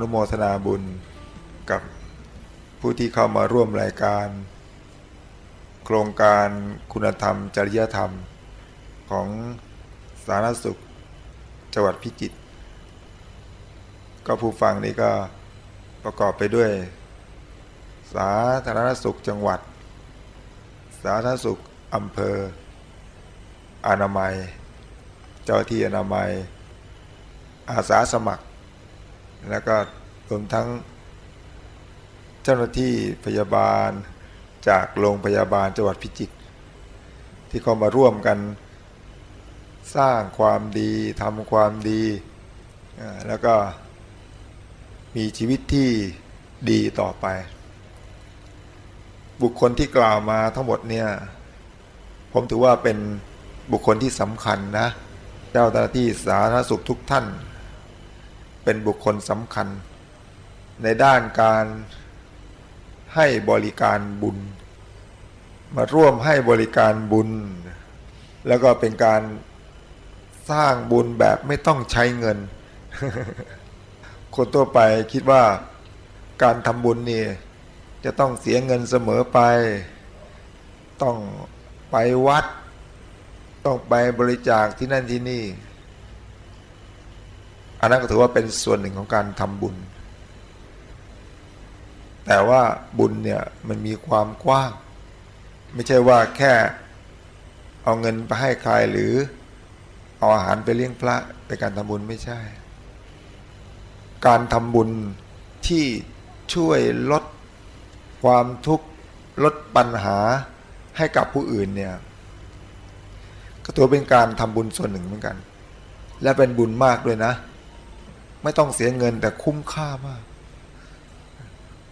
อนุโมทนาบุญกับผู้ที่เข้ามาร่วมรายการ โครงการคุณธรรม จริยธรรม ของสาธารณสุขจังหวัดพิจิตรก็ผู้ฟังนี่ก็ประกอบไปด้วย สาธารณสุขจังหวัด สาธารณสุขอำเภอ อนามัย เจ้าที่อนามัย อาสาสมัคร แล้วก็รวมทั้งเจ้าหน้าที่พยาบาลจากโรงพยาบาลจังหวัดพิจิตรที่เขามาร่วมกันสร้างความดีทำความดี แล้วก็มีชีวิตที่ดีต่อไป บุคคลที่กล่าวมาทั้งหมดเนี่ยผมถือว่าเป็นบุคคลที่สำคัญนะ เจ้าหน้าที่สาธารณสุขทุกท่าน เป็นบุคคลสำคัญ ในด้านการให้บริการบุญ มาร่วมให้บริการบุญ แล้วก็เป็นการสร้างบุญแบบไม่ต้องใช้เงิน คนทั่วไปคิดว่าการทำบุญนี่จะต้องเสียเงินเสมอไป ต้องไปวัด ต้องไปบริจาคที่นั่นที่นี่ อันนั้นก็ถือว่าเป็นส่วนหนึ่งของการทำบุญ แต่ว่าบุญเนี่ยมันมีความกว้าง ไม่ใช่ว่าแค่เอาเงินไปให้ใครหรือเอาอาหารไปเลี้ยงพระเป็นการทำบุญไม่ใช่ การทำบุญที่ช่วยลดความทุกข์ลดปัญหาให้กับผู้อื่นเนี่ยก็ตัวเป็นการทำบุญส่วนหนึ่งเหมือนกัน และเป็นบุญมากด้วยนะ ไม่ต้องเสียเงินแต่คุ้มค่ามาก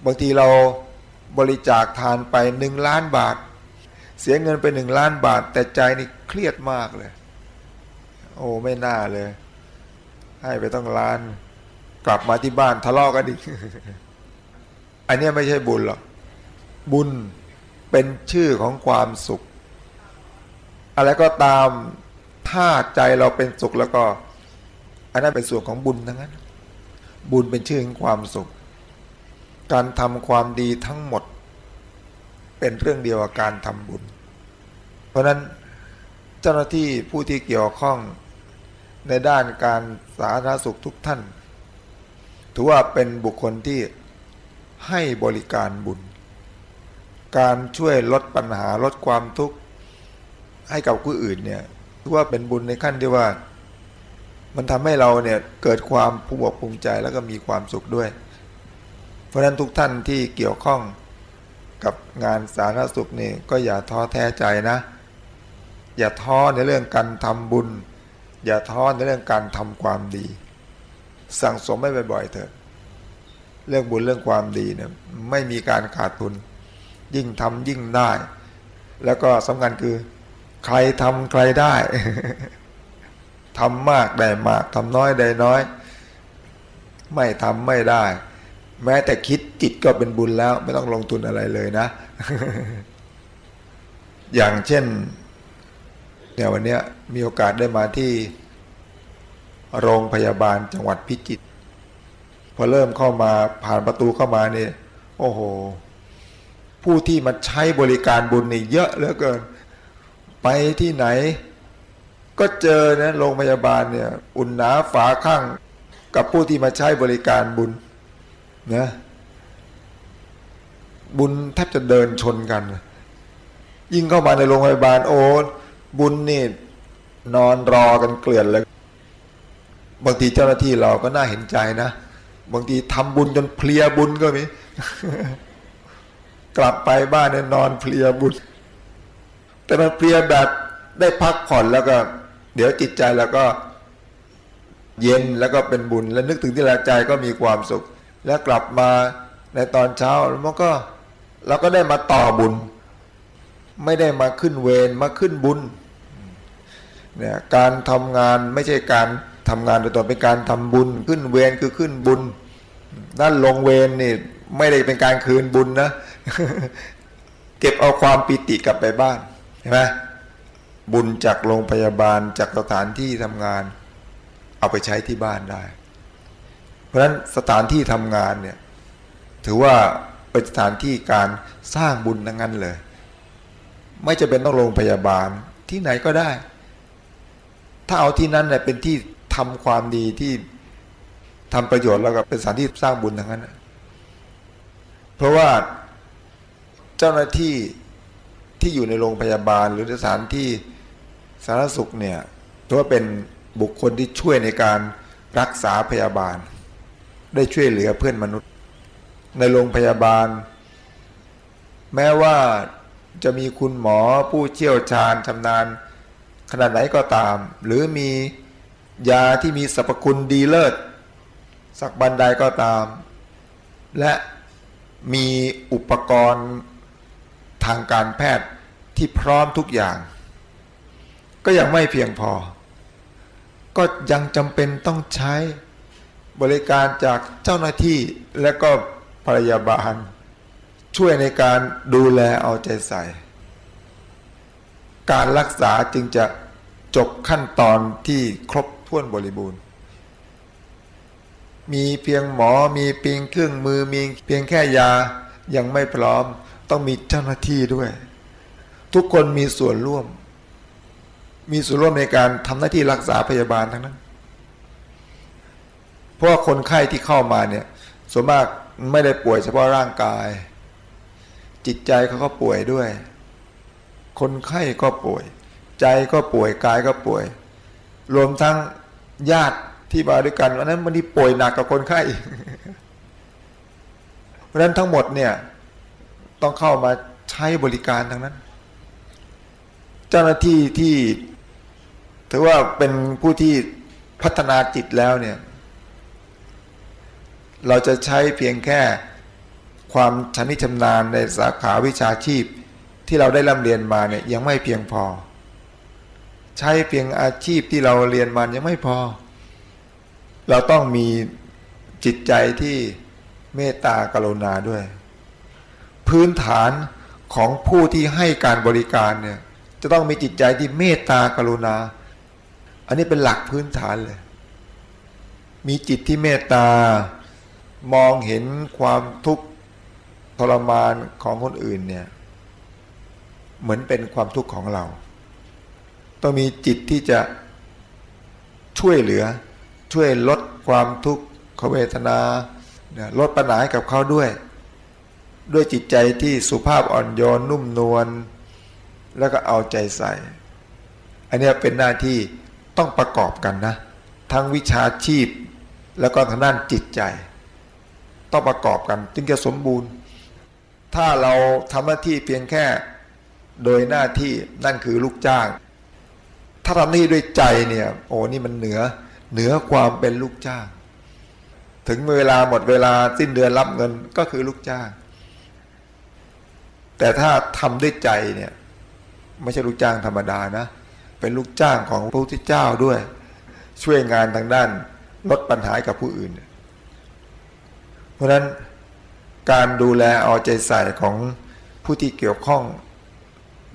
บางทีเราบริจาคทานไปหนึ่งล้านบาท เสียเงินไปหนึ่งล้านบาท แต่ใจนี่เครียดมากเลย โอ้ไม่น่าเลย ให้ไปต้องล้าน กลับมาที่บ้านทะเลาะกันอีกอันนี้ไม่ใช่บุญหรอกบุญเป็นชื่อของความสุข อะไรก็ตามถ้าใจเราเป็นสุขแล้วก็ อันนั้นเป็นส่วนของบุญทั้งนั้น บุญเป็นชื่อของความสุข การทำความดีทั้งหมด เป็นเรื่องเดียวกับการทำบุญ เพราะนั้นเจ้าหน้าที่ผู้ที่เกี่ยวข้องในด้านการสาธารณสุขทุกท่าน ถือว่าเป็นบุคคลที่ให้บริการบุญ การช่วยลดปัญหาลดความทุกข์ให้กับผู้อื่นเนี่ยถือว่าเป็นบุญในขั้นที่ว่า มันทำให้เราเนี่ยเกิดความภูมิภูมิใจแล้วก็มีความสุขด้วย เพราะฉะนั้นทุกท่านที่เกี่ยวข้องกับงานสาธารณสุขนี่ก็อย่าท้อแท้ใจนะ อย่าท้อในเรื่องการทำบุญ อย่าท้อในเรื่องการทำความดี สั่งสมไม่บ่อยๆเถอะเรื่องบุญเรื่องความดีเนี่ยไม่มีการขาดทุน ยิ่งทำยิ่งได้ แล้วก็สำคัญคือ ใครทำใครได้ ทำมากได้มากทำน้อยได้น้อย ไม่ทำไม่ได้ แม้แต่คิดจิตก็เป็นบุญแล้ว ไม่ต้องลงทุนอะไรเลยนะ อย่างเช่นเนี่ยวันนี้มีโอกาสได้มาที่โรงพยาบาลจังหวัดพิจิตรพอเริ่มเข้ามาผ่านประตูเข้ามาเนี่ยโอ้โห ผู้ที่มาใช้บริการบุญนี่เยอะเหลือเกิน ไปที่ไหน ก็เจอนะโรงพยาบาลเนี่ย อุ่นหนาฝาข้างกับผู้ที่มาใช้บริการบุญนะบุญแทบจะเดินชนกัน ยิ่งเข้ามาในโรงพยาบาลโอ้บุญนี่นอนรอกันเกลื่อนเลยบางทีเจ้าหน้าที่เราก็น่าเห็นใจนะบางทีทำบุญจนเพลียบุญก็มีกลับไปบ้านเนี่ยนอนเพลียบุญ แต่มันเพลียแบบได้พักผ่อนแล้วก็ เดี๋ยวจิตใจแล้วก็เย็นแล้วก็เป็นบุญ แล้วนึกถึงที่ละใจก็มีความสุข แล้วกลับมาในตอนเช้าแล้วมันก็เราก็ได้มาต่อบุญ ไม่ได้มาขึ้นเวรมาขึ้นบุญเนี่ยการทำงานไม่ใช่การทำงานโดยตรงเป็นการทำบุญ ขึ้นเวรคือขึ้นบุญนั่นลงเวรนี่ไม่ได้เป็นการคืนบุญนะ เก็บเอาความปิติกลับไปบ้านเห็นไหม บุญจากโรงพยาบาลจากสถานที่ทำงาน เอาไปใช้ที่บ้านได้ เพราะฉะนั้นสถานที่ทำงานเนี่ยถือว่าเป็นสถานที่การสร้างบุญทั้งนั้นเลย ไม่จะเป็นต้องโรงพยาบาลที่ไหนก็ได้ ถ้าเอาที่นั้นเนี่ยเป็นที่ทำความดีที่ทำประโยชน์แล้วก็เป็นสถานที่สร้างบุญทั้งนั้น เพราะว่าเจ้าหน้าที่ที่อยู่ในโรงพยาบาลหรือสถานที่ สารสุขเนี่ยถือว่าเป็นบุคคลที่ช่วยในการรักษาพยาบาล ได้ช่วยเหลือเพื่อนมนุษย์ ในโรงพยาบาล แม้ว่าจะมีคุณหมอผู้เชี่ยวชาญชำนาญขนาดไหนก็ตาม หรือมียาที่มีสรรพคุณดีเลิศสักบันไดก็ตาม และมีอุปกรณ์ทางการแพทย์ที่พร้อมทุกอย่าง ก็ยังไม่เพียงพอ ก็ยังจำเป็นต้องใช้บริการจากเจ้าหน้าที่และก็พยาบาล ช่วยในการดูแลเอาใจใส่ การรักษาจึงจะจบขั้นตอนที่ครบถ้วนบริบูรณ์ มีเพียงหมอมีเพียงเครื่องมือมีเพียงแค่ยายังไม่พร้อม ต้องมีเจ้าหน้าที่ด้วย ทุกคนมีส่วนร่วม มีส่วนร่วมในการทำหน้าที่รักษาพยาบาลทั้งนั้น เพราะว่าคนไข้ที่เข้ามาเนี่ยส่วนมากไม่ได้ป่วยเฉพาะร่างกาย จิตใจเขาก็ป่วยด้วย คนไข้ก็ป่วย ใจก็ป่วยกายก็ป่วย รวมทั้งญาติที่มาด้วยกันวันนั้นมันที่ป่วยหนักกับคนไข้เพราะนั้นทั้งหมดเนี่ยต้องเข้ามาใช้บริการทั้งนั้น เจ้าหน้าที่ที่ ถือว่าเป็นผู้ที่พัฒนาจิตแล้วเนี่ย เราจะใช้เพียงแค่ความชนิชำนาญในสาขาวิชาชีพที่เราได้ร่ำเรียนมาเนี่ยยังไม่เพียงพอ ใช้เพียงอาชีพที่เราเรียนมายังไม่พอ เราต้องมีจิตใจที่เมตตากรุณาด้วย พื้นฐานของผู้ที่ให้การบริการเนี่ยจะต้องมีจิตใจที่เมตตากรุณา อันนี้เป็นหลักพื้นฐานเลย มีจิตที่เมตตามองเห็นความทุกข์ทรมานของคนอื่นเนี่ย เหมือนเป็นความทุกข์ของเรา ต้องมีจิตที่จะช่วยเหลือ ช่วยลดความทุกข์เวทนาลดปัญหาให้กับเขาด้วย ด้วยจิตใจที่สุภาพอ่อนโยนนุ่มนวลแล้วก็เอาใจใส่ อันนี้เป็นหน้าที่ ต้องประกอบกันนะ ทั้งวิชาชีพ แล้วก็ทางด้านจิตใจ ต้องประกอบกันจึงจะสมบูรณ์ ถ้าเราทำหน้าที่เพียงแค่โดยหน้าที่นั่นคือลูกจ้าง ถ้าทำหน้าที่ด้วยใจเนี่ยโอ้นี่มันเหนือเหนือความเป็นลูกจ้าง ถึงเวลาหมดเวลาสิ้นเดือนรับเงินก็คือลูกจ้าง แต่ถ้าทำด้วยใจเนี่ยไม่ใช่ลูกจ้างธรรมดานะ เป็นลูกจ้างของพระพุทธเจ้าด้วย ช่วยงานทางด้านลดปัญหากับผู้อื่น เพราะฉะนั้นการดูแลเอาใจใส่ของผู้ที่เกี่ยวข้อง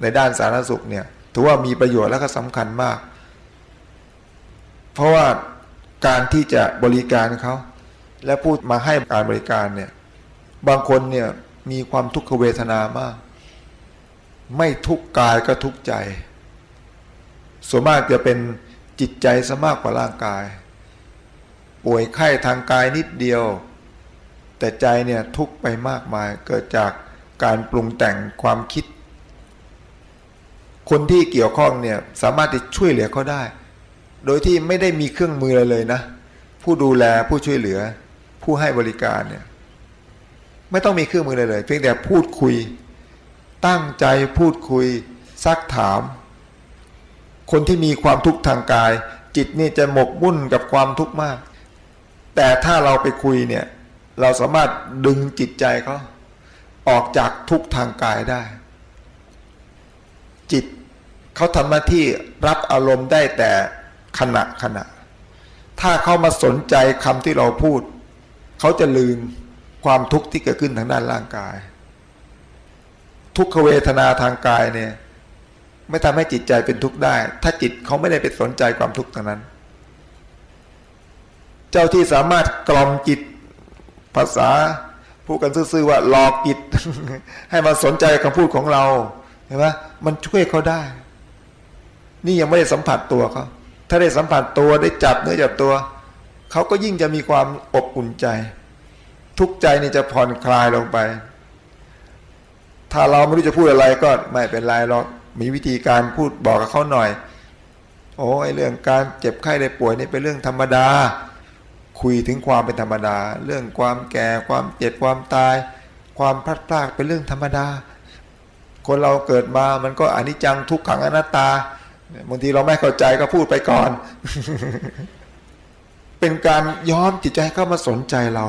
ในด้านสาธารณสุขเนี่ยถือว่ามีประโยชน์และก็สำคัญมาก เพราะว่าการที่จะบริการเขาและพูดมาให้การบริการเนี่ยบางคนเนี่ยมีความทุกขเวทนามาก ไม่ทุกกายก็ทุกใจ ส่วนมากจะเป็นจิตใจซะมากกว่าร่างกาย ป่วยไข้ทางกายนิดเดียว แต่ใจเนี่ยทุกไปมากมายเกิดจากการปรุงแต่งความคิด คนที่เกี่ยวข้องเนี่ยสามารถที่ช่วยเหลือเขาได้ โดยที่ไม่ได้มีเครื่องมืออะไรเลยนะ ผู้ดูแลผู้ช่วยเหลือ ผู้ให้บริการเนี่ยไม่ต้องมีเครื่องมือเลยเลย เพียงแต่พูดคุย ตั้งใจพูดคุยซักถาม คนที่มีความทุกข์ทางกาย จิตนี่จะหมกมุ่นกับความทุกข์มาก แต่ถ้าเราไปคุยเนี่ย เราสามารถดึงจิตใจเขาออกจากทุกข์ทางกายได้ จิตเขาทำหน้าที่รับอารมณ์ได้แต่ขณะขณะ ถ้าเขามาสนใจคำที่เราพูด เขาจะลืมความทุกข์ที่เกิดขึ้นทางด้านร่างกาย ทุกขเวทนาทางกายเนี่ย ไม่ทำให้จิตใจเป็นทุกข์ได้ ถ้าจิตเขาไม่ได้ไปสนใจความทุกข์ทางนั้น เจ้าที่สามารถกล่อมจิตภาษาพูดกันซื่อๆว่าหลอกจิต ให้มาสนใจคำพูดของเราเห็นไหมมันช่วยเขาได้ นี่ยังไม่ได้สัมผัสตัวเขาถ้าได้สัมผัสตัวได้จับเนื้อจับตัวเขาก็ยิ่งจะมีความอบอุ่นใจ ทุกใจนี่จะผ่อนคลายลงไป ถ้าเราไม่รู้จะพูดอะไรก็ไม่เป็นไรหรอก มีวิธีการพูดบอกกับเขาหน่อย โอ้ไอเรื่องการเจ็บไข้ได้ป่วยนี่เป็นเรื่องธรรมดา คุยถึงความเป็นธรรมดา เรื่องความแก่ความเจ็บความตาย ความพลัดพรากเป็นเรื่องธรรมดา คนเราเกิดมามันก็อนิจจังทุกขังอนัตตาบางทีเราไม่เข้าใจก็พูดไปก่อน เป็นการย้อนจิตใจเข้ามาสนใจเรา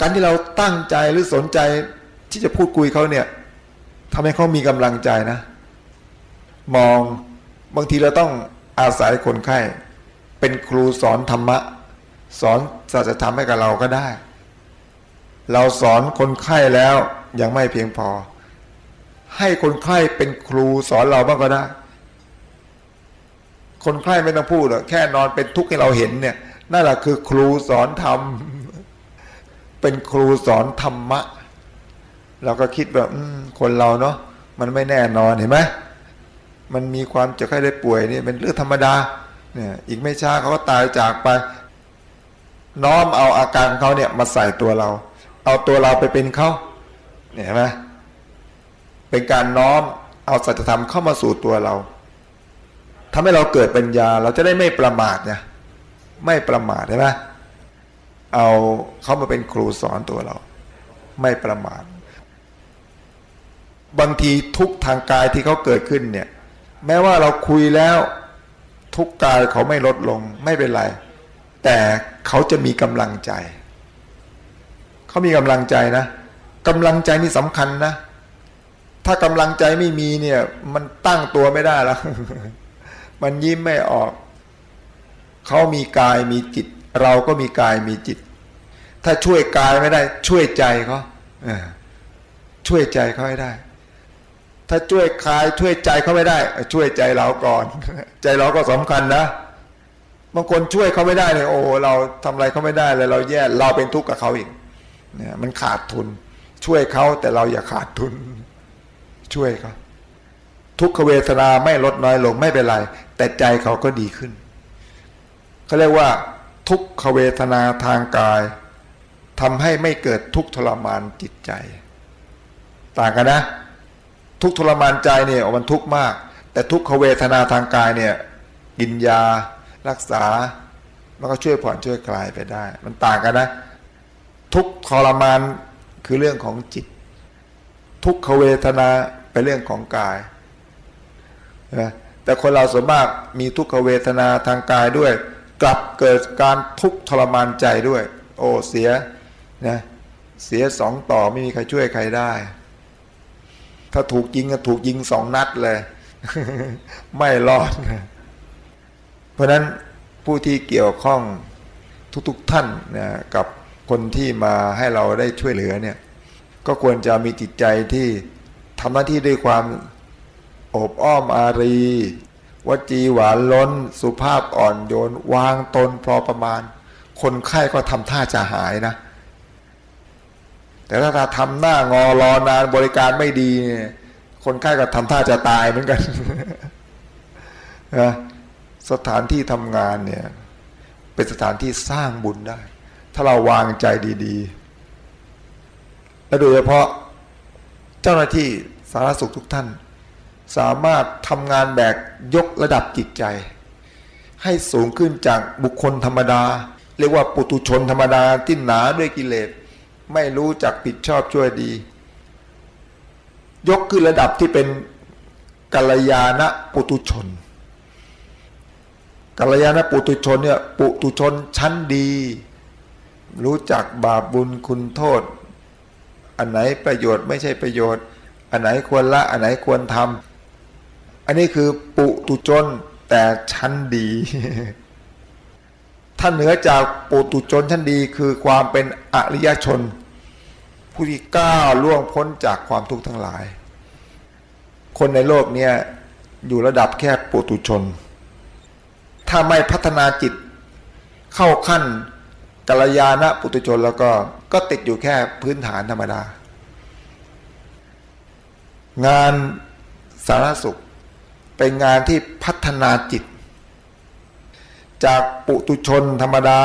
การที่เราตั้งใจหรือสนใจที่จะพูดคุยเขาเนี่ย ทำให้เขามีกำลังใจนะ มองบางทีเราต้องอาศัยคนไข้ เป็นครูสอนธรรมะ สอนศาสตรธรรมให้กับเราก็ได้ เราสอนคนไข้แล้วยังไม่เพียงพอ ให้คนไข้เป็นครูสอนเราบ้างก็ได้ คนไข้ไม่ต้องพูดหรอกแค่นอนเป็นทุกข์ให้เราเห็นเนี่ยนั่นแหละคือครูสอนธรรม เป็นครูสอนธรรมะ เราก็คิดแบบคนเราเนาะมันไม่แน่นอนเห็นไหมมันมีความเจ็บไข้ได้ป่วยนี่เป็นเรื่องธรรมดาเนี่ยอีกไม่ช้าเขาก็ตายจากไป น้อมเอาอาการของเขาเนี่ยมาใส่ตัวเรา เอาตัวเราไปเป็นเขาเนี่ยเห็นไหมเป็นการน้อมเอาสัจธรรมเข้ามาสู่ตัวเราทำให้เราเกิดปัญญา เราจะได้ไม่ประมาทเนี่ยไม่ประมาทใช่ไหมเอาเขามาเป็นครูสอนตัวเรา ไม่ประมาท บางทีทุกทางกายที่เขาเกิดขึ้นเนี่ย แม้ว่าเราคุยแล้วทุกกายเขาไม่ลดลงไม่เป็นไร แต่เขาจะมีกำลังใจ เขามีกำลังใจนะกำลังใจนี่สำคัญนะ ถ้ากำลังใจไม่มีเนี่ย มันตั้งตัวไม่ได้แล้ว มันยิ้มไม่ออก เขามีกายมีจิต เราก็มีกายมีจิต ถ้าช่วยกายไม่ได้ ช่วยใจเขาช่วยใจเขาให้ได้ ถ้าช่วยคลายช่วยใจเขาไม่ได้ ช่วยใจเราก่อน ใจเราก็สำคัญนะบางคนช่วยเขาไม่ได้เลยโอ้เราทำอะไรเขาไม่ได้เลยเราแย่เราเป็นทุกข์กับเขาอีกเนี่ยมันขาดทุน ช่วยเขาแต่เราอย่าขาดทุน ช่วยเขาทุกขเวทนาไม่ลดน้อยลงไม่เป็นไร แต่ใจเขาก็ดีขึ้นเขาเรียกว่า ทุกขเวทนาทางกายทำให้ไม่เกิดทุกทรมานจิตใจ ต่างกันนะ ทุกทรมานใจเนี่ยมันทุกข์มาก แต่ทุกขเวทนาทางกายเนี่ยกินยารักษา มันก็ช่วยผ่อนช่วยคลายไปได้ มันต่างกันนะ ทุกทรมานคือเรื่องของจิต ทุกขเวทนาเป็นเรื่องของกายนะแต่คนเราส่วนมากมีทุกขเวทนาทางกายด้วย กลับเกิดการทุกทรมานใจด้วย โอ้เสียนะเสียสองต่อไม่มีใครช่วยใครได้ ถ้าถูกยิงก็ถูกยิงสองนัดเลย ไม่รอดเพราะนั้นผู้ที่เกี่ยวข้องทุกๆทท่านนะกับคนที่มาให้เราได้ช่วยเหลือเนี่ย ก็ควรจะมีจิตใจที่ทำหน้าที่ด้วยความอบอ้อมอารี วจีหวานล้น สุภาพอ่อนโยน วางตนพอประมาณ คนไข้ก็ทำท่าจะหายนะ แต่ถ้าทำหน้างอรอนานบริการไม่ดีเนี่ยคนไข้ก็ทำท่าจะตายเหมือนกันนะสถานที่ทำงานเนี่ย เป็นสถานที่สร้างบุญได้ ถ้าเราวางใจดีๆ และโดยเฉพาะเจ้าหน้าที่สาธารณสุขทุกท่าน สามารถทำงานแบกยกระดับจิตใจ ให้สูงขึ้นจากบุคคลธรรมดา เรียกว่าปุตุชนธรรมดาที่หนาด้วยกิเลส ไม่รู้จักผิดชอบช่วยดี ยกขึ้นระดับที่เป็นกัลยาณปุตุชนกัลยาณปุตุชนเนี่ยปุตุชนชั้นดี รู้จักบาปบุญคุณโทษ อันไหนประโยชน์ไม่ใช่ประโยชน์ อันไหนควรละอันไหนควรทำอันนี้คือปุตุชนแต่ชั้นดีท่านเหนือจากปุตุชนชั้นดีคือความเป็นอริยชน ผู้ที่ก้าวล่วงพ้นจากความทุกข์ทั้งหลาย คนในโลกเนี้ยอยู่ระดับแค่ปุตุชน ถ้าไม่พัฒนาจิตเข้าขั้นกัลยาณปุตุชนแล้วก็ก็ติดอยู่แค่พื้นฐานธรรมดา งานสารสุขเป็นงานที่พัฒนาจิต จากปุตุชนธรรมดา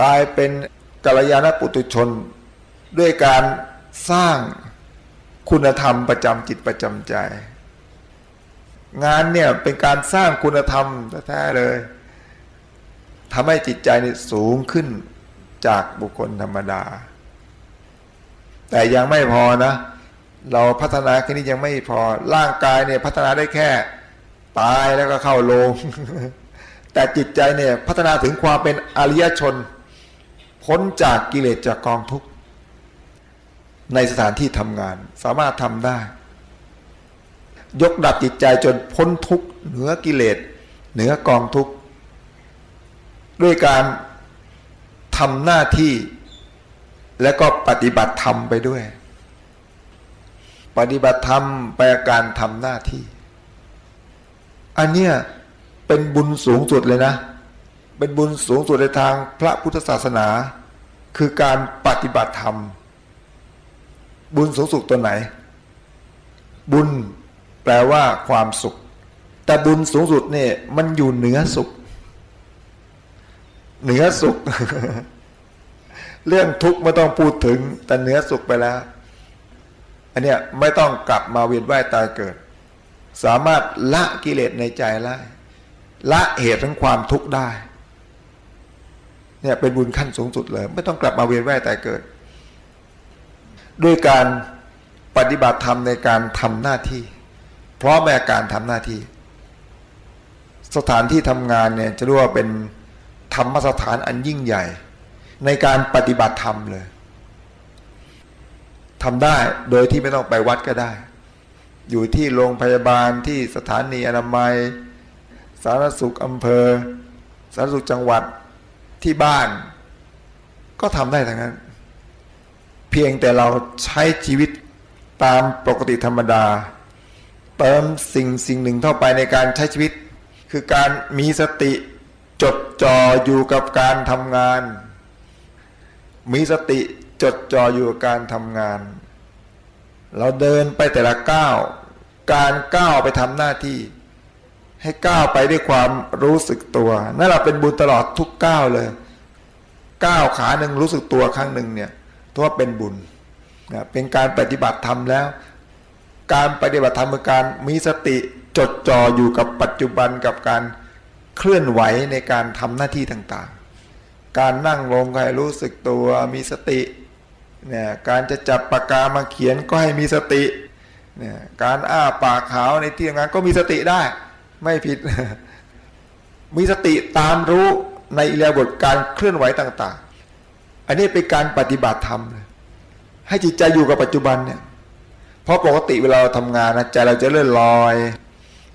กลายเป็นกัลยาณปุตุชน ด้วยการสร้างคุณธรรมประจำจิตประจำใจ งานเนี่ยเป็นการสร้างคุณธรรมแท้ๆเลยทำให้จิตใจนี่สูงขึ้นจากบุคคลธรรมดา แต่ยังไม่พอนะ เราพัฒนาแค่นี้ยังไม่พอร่างกายเนี่ยพัฒนาได้แค่ตายแล้วก็เข้าโลง แต่จิตใจเนี่ยพัฒนาถึงความเป็นอริยชน พ้นจากกิเลสจากกองทุกข์ ในสถานที่ทำงาน สามารถทำได้ ยกดับจิตใจจนพ้นทุกข์เหนือกิเลสเหนือกองทุกข์ด้วยการทำหน้าที่และก็ปฏิบัติธรรมไปด้วย ปฏิบัติธรรมไปการทำหน้าที่ อันเนี้ยเป็นบุญสูงสุดเลยนะ เป็นบุญสูงสุดในทางพระพุทธศาสนา คือการปฏิบัติธรรม บุญสูงสุดตัวไหน บุญแปลว่าความสุข แต่บุญสูงสุดเนี่ยมันอยู่เหนือสุข เหนือสุข เรื่องทุกข์ไม่ต้องพูดถึง แต่เหนือสุขไปแล้ว อันเนี้ยไม่ต้องกลับมาเวียนว่ายตายเกิด สามารถละกิเลสในใจได้ละเหตุทั้งความทุกข์ได้เนี่ยเป็นบุญขั้นสูงสุดเลย ไม่ต้องกลับมาเวียนว่ายตายเกิด ด้วยการปฏิบัติธรรมในการทำหน้าที่ เพราะแม้การทำหน้าที่ สถานที่ทำงานเนี่ยจะเรียกว่าเป็นธรรมสถานอันยิ่งใหญ่ ในการปฏิบัติธรรมเลยทำได้โดยที่ไม่ต้องไปวัดก็ได้ อยู่ที่โรงพยาบาลที่สถานีอนามัย สาธารณสุขอำเภอ สาธารณสุขจังหวัดที่บ้าน ก็ทำได้ทั้งนั้น เพียงแต่เราใช้ชีวิตตามปกติธรรมดา เติมสิ่งสิ่งหนึ่งเข้าไปในการใช้ชีวิต คือการมีสติจดจ่ออยู่กับการทำงาน มีสติจดจ่ออยู่กับการทำงาน เราเดินไปแต่ละก้าวการก้าวไปทำหน้าที่ ให้ก้าวไปด้วยความรู้สึกตัวนั่นเราเป็นบุญตลอดทุกก้าวเลยก้าวขาหนึ่งรู้สึกตัวครั้งหนึ่งเนี่ย ถือว่าเป็นบุญนะเป็นการปฏิบัติธรรมแล้ว การปฏิบัติธรรมคือการมีสติจดจ่ออยู่กับปัจจุบันกับการเคลื่อนไหวในการทำหน้าที่ต่างๆ การนั่งลงให้รู้สึกตัวมีสติเนี่ยการจะจับปากกามาเขียนก็ให้มีสติเนี่ยการอ้าปากขาวในที่ทำงานก็มีสติได้ ไม่ผิด มีสติตามรู้ในอิเลบทการเคลื่อนไหวต่างๆ อันนี้เป็นการปฏิบัติธรรมเลยให้จิตใจอยู่กับปัจจุบันเนี่ย เพราะปกติเวลาเราทำงานนะใจเราจะเลื่อนลอย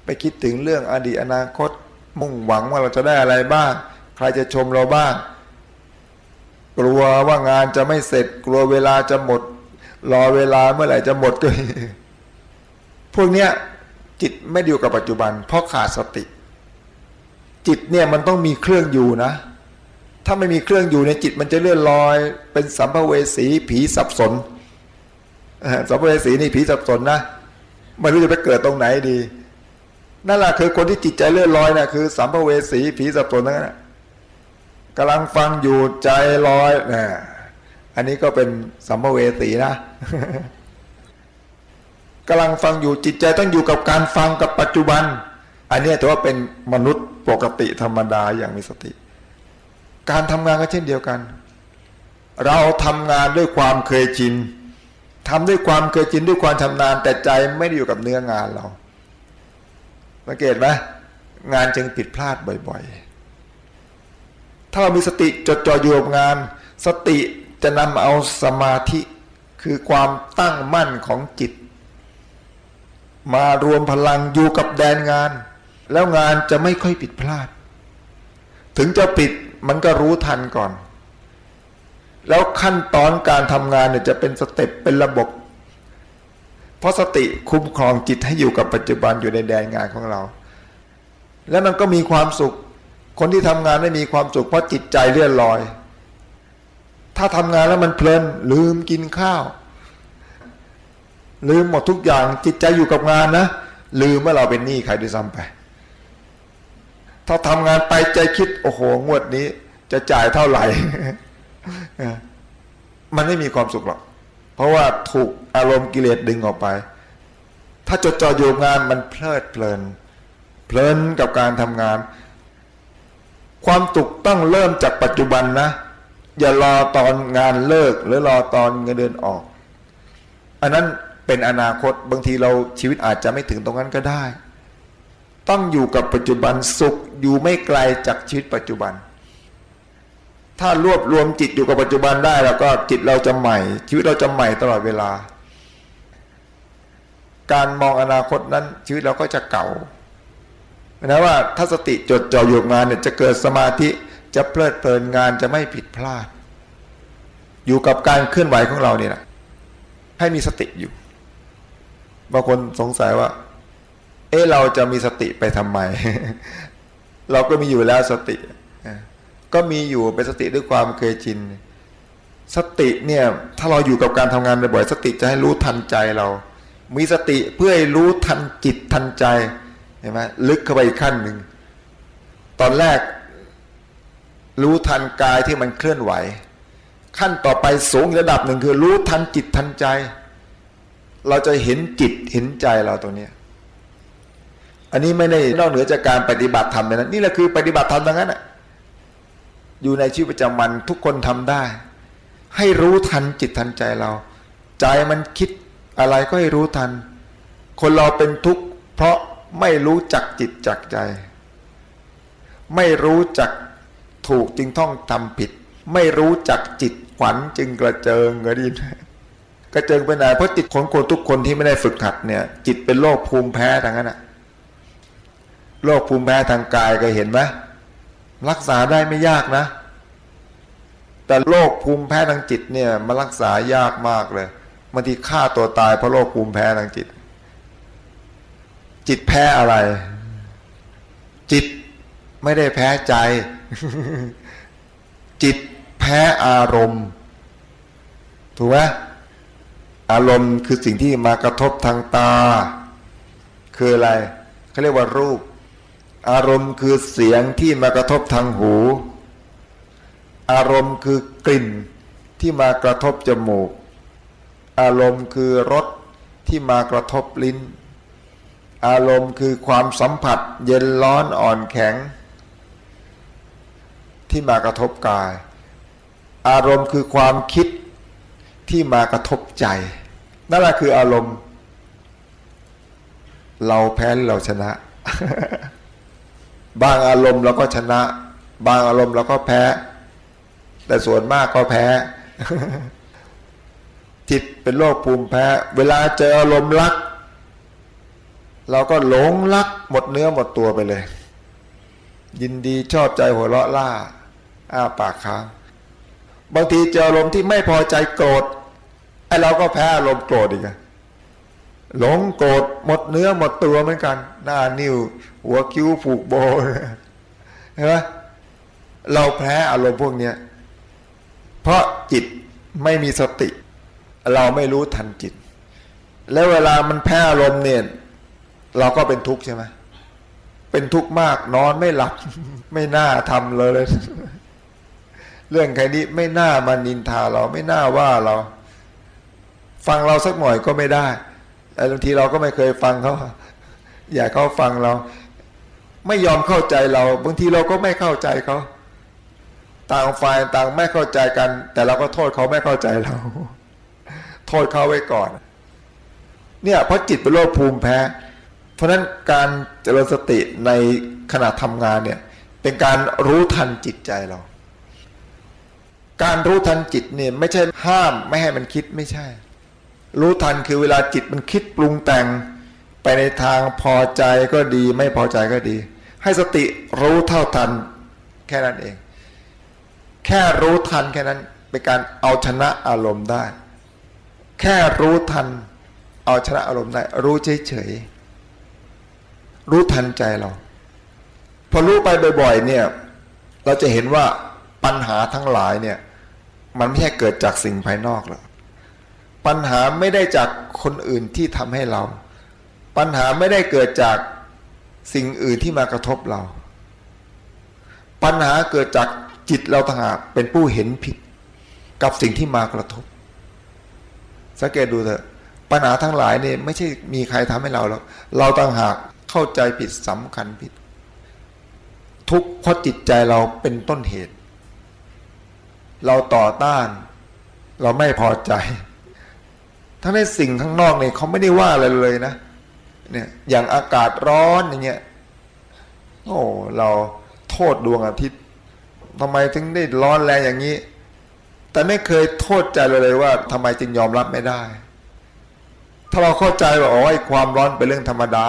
ไปคิดถึงเรื่องอดีตอนาคต มุ่งหวังว่าเราจะได้อะไรบ้าง ใครจะชมเราบ้าง กลัวว่างานจะไม่เสร็จ กลัวเวลาจะหมด รอเวลาเมื่อไหร่จะหมดก็พวกเนี้ยจิตไม่อยู่กับปัจจุบัน เพราะขาดสติ จิตเนี่ยมันต้องมีเครื่องอยู่นะ ถ้าไม่มีเครื่องอยู่ในจิตมันจะเลื่อนลอย เป็นสัมภเวสีผีสับสนสัมภเวสีนี่ผีสับสนนะไม่รู้จะไปเกิดตรงไหนดี นั่นแหละคือคนที่จิตใจเลื่อนลอยนะ่ะคือสัมภเวสีผีสับสนนั่นแหละกำลังฟังอยู่ใจลอยนะอันนี้ก็เป็นสัมภเวสีนะกำลังฟังอยู่จิตใจต้องอยู่กับการฟังกับปัจจุบัน อันนี้ถือว่าเป็นมนุษย์ปกติธรรมดาอย่างมีสติ การทำงานก็เช่นเดียวกัน เราทำงานด้วยความเคยชินทำด้วยความเคยชินด้วยความชำนาญ แต่ใจไม่ได้อยู่กับเนื้องานเราสังเกตไหมงานจึงผิดพลาดบ่อยๆ ถ้าเรามีสติจดจ่ออยู่กับงาน สติจะนำเอาสมาธิคือความตั้งมั่นของจิต มารวมพลังอยู่กับแดนงาน แล้วงานจะไม่ค่อยผิดพลาด ถึงจะปิด มันก็รู้ทันก่อน แล้วขั้นตอนการทำงานเนี่ยจะเป็น step เป็นระบบ เพราะสติคุ้มครองจิตให้อยู่กับปัจจุบันอยู่ในแดนงานของเรา แล้วมันก็มีความสุข คนที่ทำงานไม่มีความสุขเพราะจิตใจเลื่อนลอย ถ้าทำงานแล้วมันเพลินลืมกินข้าว ลืมหมดทุกอย่างจิตใจอยู่กับงานนะลืมว่าเราเป็นหนี้ใครด้วยซ้ำไป ถ้าทำงานไปใจคิด โอ้โห งวดนี้ จะจ่ายเท่าไหร่ มันไม่มีความสุขหรอก เพราะว่าถูกอารมณ์กิเลสดึงออกไป ถ้าจดจ่ออยู่งานมันเพลิดเพลิน เพลินกับการทำงาน ความสุขต้องเริ่มจากปัจจุบันนะ อย่ารอตอนงานเลิก หรือรอตอนเงินเดือนออก อันนั้นเป็นอนาคตบางทีเราชีวิตอาจจะไม่ถึงตรงนั้นก็ได้ ต้องอยู่กับปัจจุบันสุขอยู่ไม่ไกลจากชีวิตปัจจุบัน ถ้ารวบรวมจิตอยู่กับปัจจุบันได้แล้วก็จิตเราจะใหม่ ชีวิตเราจะใหม่ตลอดเวลา การมองอนาคตนั้นชีวิตเราก็จะเก่านะว่าถ้าสติจดจ่ออยู่งานเนี่ยจะเกิดสมาธิจะเพลิดเพลินงานจะไม่ผิดพลาด อยู่กับการเคลื่อนไหวของเราเนี่ยให้มีสติอยู่บางคนสงสัยว่า เอ๊ะเราจะมีสติไปทำไม เราก็มีอยู่แล้วสติ ก็มีอยู่เป็นสติด้วยความเคยชิน สติเนี่ยถ้าเราอยู่กับการทำงานบ่อยสติจะให้รู้ทันใจเรา มีสติเพื่อให้รู้ทันจิตทันใจเห็นไหมลึกเข้าไปอีกขั้นหนึ่ง ตอนแรก รู้ทันกายที่มันเคลื่อนไหว ขั้นต่อไปสูงระดับหนึ่งคือ รู้ทันจิตทันใจ เราจะเห็นจิตเห็นใจเราตรงนี้ย อันนี้ไม่ได้นอกเหนือจากการปฏิบัติธรรมนะนี่แหละคือปฏิบัติธรรมดังนั้นอะอยู่ในชีวิตประจำวันทุกคนทำได้ ให้รู้ทันจิตทันใจเรา ใจมันคิดอะไรก็ให้รู้ทัน คนเราเป็นทุกข์เพราะไม่รู้จักจิตจักใจ ไม่รู้จักถูกจึงต้องทำผิด ไม่รู้จักจิตขวัญจึงกระเจิงกระดินกระเจิงไปไหนเพราะจิตของคนทุกคนที่ไม่ได้ฝึกหัดเนี่ย จิตเป็นโรคภูมิแพ้ทางนั้นอะ โรคภูมิแพ้ทางกายก็เห็นไหมรักษาได้ไม่ยากนะ แต่โรคภูมิแพ้ทางจิตเนี่ยมันรักษายากมากเลยบางทีฆ่าตัวตายเพราะโรคภูมิแพ้ทางจิต จิตแพ้อะไร จิตไม่ได้แพ้ใจ จิตแพ้อารมณ์ ถูกไหมอารมณ์คือสิ่งที่มากระทบทางตา คืออะไรเขาเรียกว่ารูป อารมณ์คือเสียงที่มากระทบทางหู อารมณ์คือกลิ่นที่มากระทบจมูก อารมณ์คือรสที่มากระทบลิ้น อารมณ์คือความสัมผัสเย็นร้อนอ่อนแข็ง ที่มากระทบกาย อารมณ์คือความคิดที่มากระทบใจ นั่นแหละคืออารมณ์ เราแพ้เราชนะ บางอารมณ์เราก็ชนะ บางอารมณ์เราก็แพ้ แต่ส่วนมากก็แพ้ จิตเป็นโรคภูมิแพ้ เวลาเจออารมณ์รัก เราก็หลงรักหมดเนื้อหมดตัวไปเลย ยินดีชอบใจหัวเราะล่า อ้าปากค้าง บางทีเจออารมณ์ที่ไม่พอใจโกรธไอ้เราก็แพ้อารมณ์โกรธอีก หลงโกรธหมดเนื้อหมดตัวเหมือนกัน หน้านิ้ว หัวคิ้วผูกโบเห็นไหมเราแพ้อารมณ์พวกเนี้ยเพราะจิตไม่มีสติ เราไม่รู้ทันจิต แล้วเวลามันแพ้อารมณ์เนี่ย เราก็เป็นทุกข์ใช่ไหมเป็นทุกข์มากนอนไม่หลับ ไม่น่าทำเลย เรื่องใครนี้ไม่น่ามานินทาเราไม่น่าว่าเรา ฟังเราสักหน่อยก็ไม่ได้ แต่บางทีเราก็ไม่เคยฟังเขาอยากเขาฟังเรา ไม่ยอมเข้าใจเรา บางทีเราก็ไม่เข้าใจเขาต่างฝ่ายต่างไม่เข้าใจกัน แต่เราก็โทษเขาไม่เข้าใจเรา โทษเขาไว้ก่อน เนี่ยเพราะจิตเป็นโรคภูมิแพ้ เพราะฉะนั้นการเจริญสติในขณะทำงานเนี่ยเป็นการรู้ทันจิตใจเรา การรู้ทันจิตเนี่ยไม่ใช่ห้ามไม่ให้มันคิดไม่ใช่ รู้ทันคือเวลาจิตมันคิดปรุงแต่งไปในทางพอใจก็ดี ไม่พอใจก็ดี ให้สติรู้เท่าทันแค่นั้นเอง แค่รู้ทันแค่นั้นเป็นการเอาชนะอารมณ์ได้ แค่รู้ทัน เอาชนะอารมณ์ได้ รู้เฉยๆรู้ทันใจเรา พอรู้ไปบ่อยๆเนี่ยเราจะเห็นว่าปัญหาทั้งหลายเนี่ยมันไม่ใช่เกิดจากสิ่งภายนอกหรอก ปัญหาไม่ได้จากคนอื่นที่ทำให้เรา ปัญหาไม่ได้เกิดจากสิ่งอื่นที่มากระทบเรา ปัญหาเกิดจากจิตเราต่างหากเป็นผู้เห็นผิด กับสิ่งที่มากระทบ สังเกตดูเถอะปัญหาทั้งหลายเนี่ยไม่ใช่มีใครทำให้เราแล้วเราต่างหากเข้าใจผิดสำคัญผิด ทุกเพราะจิตใจเราเป็นต้นเหตุ เราต่อต้าน เราไม่พอใจ ทั้งในสิ่งข้างนอกเนี่ยเขาไม่ได้ว่าอะไรเลยนะเนี่ยอย่างอากาศร้อนอย่างเงี้ยโอ้เราโทษดวงอาทิตย์ทำไมถึงได้ร้อนแรงอย่างนี้ แต่ไม่เคยโทษใจเลยเลยว่าทำไมจึงยอมรับไม่ได้ ถ้าเราเข้าใจว่าอ๋อไอ้ความร้อนเป็นเรื่องธรรมดา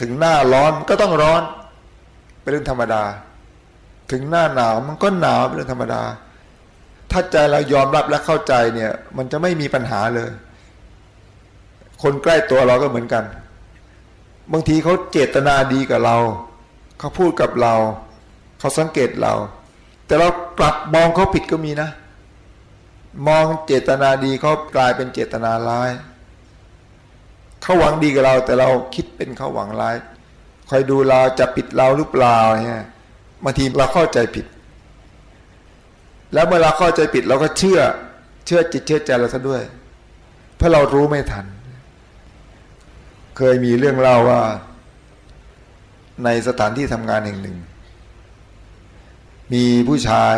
ถึงหน้าร้อนก็ต้องร้อน เป็นเรื่องธรรมดา ถึงหน้าหนาวมันก็หนาวเป็นเรื่องธรรมดา ถ้าใจเรายอมรับและเข้าใจเนี่ย มันจะไม่มีปัญหาเลย คนใกล้ตัวเราก็เหมือนกัน บางทีเขาเจตนาดีกับเรา เขาพูดกับเรา เขาสังเกตเรา แต่เรากลับมองเขาผิดก็มีนะ มองเจตนาดีเขากลายเป็นเจตนาร้ายเขาหวังดีกับเรา แต่เราคิดเป็นเขาหวังร้ายคอยดูเราจะปิดเราหรือเปล่าเนี่ยบางทีเราเข้าใจผิด แล้วเมื่อเราเข้าใจผิดเราก็เชื่อ เชื่อจิตเชื่อใจเราซะด้วย เพราะเรารู้ไม่ทัน เคยมีเรื่องเล่าว่า ในสถานที่ทำงานแห่งหนึ่ง มีผู้ชาย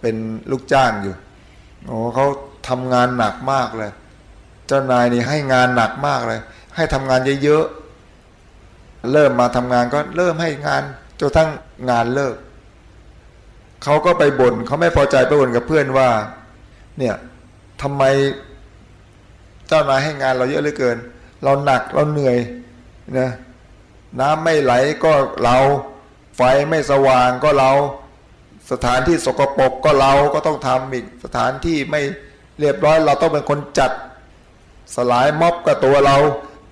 เป็นลูกจ้างอยู่โอ้เขาทำงานหนักมากเลย เจ้านายนี่ให้งานหนักมากเลย ให้ทำงานเยอะๆเริ่มมาทำงานก็เริ่มให้งานจนทั้งงานเลิกเขาก็ไปบน่นเขาไม่พอใจไปบ่นกับเพื่อนว่า เนี่ยทำไมเจ้านายให้งานเราเยอะเหลือเกิน เราหนักเราเหนื่อยนะน้ำไม่ไหลก็เราไฟไม่สว่างก็เรา สถานที่สกปรกก็เราก็ต้องทำอีกสถานที่ไม่เรียบร้อยเราต้องเป็นคนจัด สลายม็อบกับตัวเรา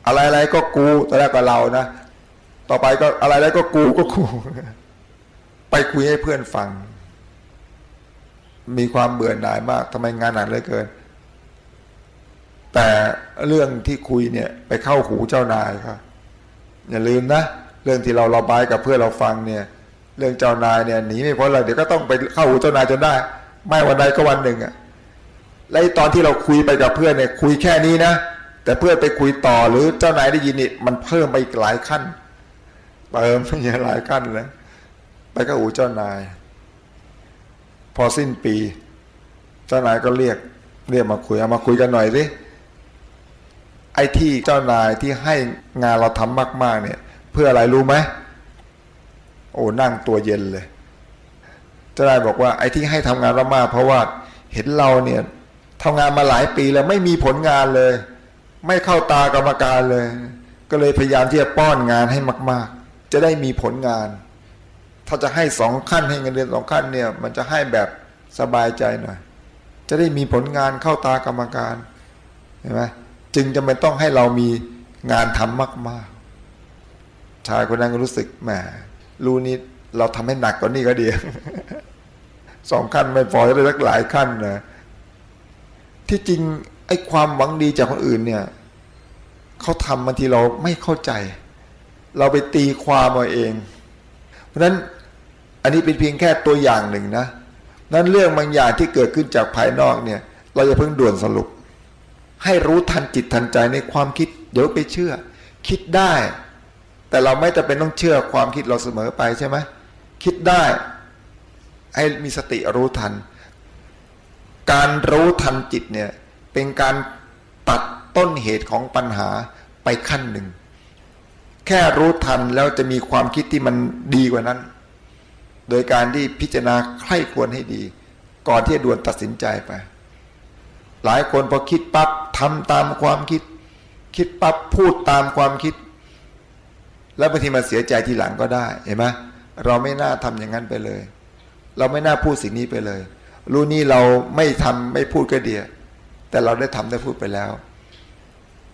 อะไรๆก็กูตอนแรกก็เรานะ ต่อไปก็อะไรๆก็กูก็กู ไปคุยให้เพื่อนฟัง มีความเบื่อหน่ายมากทำไมงานหนักเหลือเกิน แต่เรื่องที่คุยเนี่ยไปเข้าหูเจ้านายครับอย่าลืมนะ เรื่องที่เราระบายกับเพื่อนเราฟังเนี่ย เรื่องเจ้านายเนี่ยหนีไม่พ้นเลยเดี๋ยวก็ต้องไปเข้าหูเจ้านายจนได้ ไม่วันใดก็วันหนึ่งอะและตอนที่เราคุยไปกับเพื่อนเนี่ยคุยแค่นี้นะแต่เพื่อนไปคุยต่อหรือเจ้านายได้ยินนี่มันเพิ่มไปอีกหลายขั้นเติมไปหลายขั้นเลยไปก็หูเจ้านาย พอสิ้นปี เจ้านายก็เรียกเรียกมาคุยเอามาคุยกันหน่อยสิ ไอ้ที่เจ้านายที่ให้งานเราทำมาก ๆ เนี่ย เพื่ออะไรรู้ไหมโอ้นั่งตัวเย็นเลยเจ้านายบอกว่าไอ้ที่ให้ทำงานเรามากเพราะว่าเห็นเราเนี่ยทำงานมาหลายปีแล้วไม่มีผลงานเลย ไม่เข้าตากรรมการเลย ก็เลยพยายามที่จะป้อนงานให้มาก ๆ จะได้มีผลงาน ถ้าจะให้สองขั้นให้เงินเดือนสองขั้นเนี่ย มันจะให้แบบสบายใจหน่อยจะได้มีผลงานเข้าตากรรมการเห็นไหม จึงจะไม่ต้องให้เรามีงานทำมาก ๆ ชายคนนั้นก็รู้สึกแหมรู้นี้เราทำให้หนักกว่านี้ก็ดีสองขั้นไม่พอจะได้สักหลายขั้นนะที่จริงไอ้ความหวังดีจากคนอื่นเนี่ยเขาทำบางทีเราไม่เข้าใจ เราไปตีความเอาเอง เพราะฉะนั้นอันนี้เป็นเพียงแค่ตัวอย่างหนึ่งนะนั้นเรื่องบางอย่างที่เกิดขึ้นจากภายนอกเนี่ย เราจะเพิ่งด่วนสรุป ให้รู้ทันจิตทันใจในความคิด เดี๋ยวไปเชื่อ คิดได้ แต่เราไม่จำเป็นต้องเชื่อความคิดเราเสมอไปใช่ไหมคิดได้ให้มีสติรู้ทัน การรู้ทันจิตเนี่ยเป็นการตัดต้นเหตุของปัญหาไปขั้นหนึ่ง แค่รู้ทันแล้วจะมีความคิดที่มันดีกว่านั้น โดยการที่พิจารณาใคร่ควรให้ดี ก่อนที่จะด่วนตัดสินใจไป หลายคนพอคิดปั๊บทำตามความคิด คิดปั๊บพูดตามความคิด แล้วบางทีมาเสียใจทีหลังก็ได้เห็นไหมเราไม่น่าทำอย่างนั้นไปเลย เราไม่น่าพูดสิ่งนี้ไปเลย รู้นี่เราไม่ทำไม่พูดก็เดียแต่เราได้ทำได้พูดไปแล้ว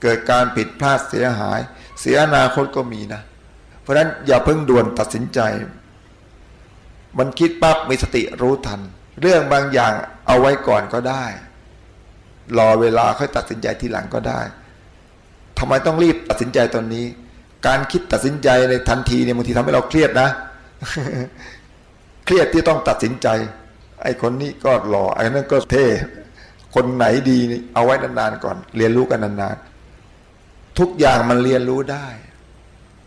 เกิดการผิดพลาดเสียหาย เสียอนาคตก็มีนะ เพราะฉะนั้นอย่าเพิ่งด่วนตัดสินใจ มันคิดปั๊บมีสติรู้ทัน เรื่องบางอย่างเอาไว้ก่อนก็ได้ รอเวลาค่อยตัดสินใจทีหลังก็ได้ทำไมต้องรีบตัดสินใจตอนนี้ การคิดตัดสินใจในทันทีเนี่ยบางทีทำให้เราเครียดนะ เครียดที่ต้องตัดสินใจ ไอ้คนนี้ก็หล่อไอ้นั่นก็เท่คนไหนดีเอาไว้นานๆก่อน เรียนรู้กันนานๆทุกอย่างมันเรียนรู้ได้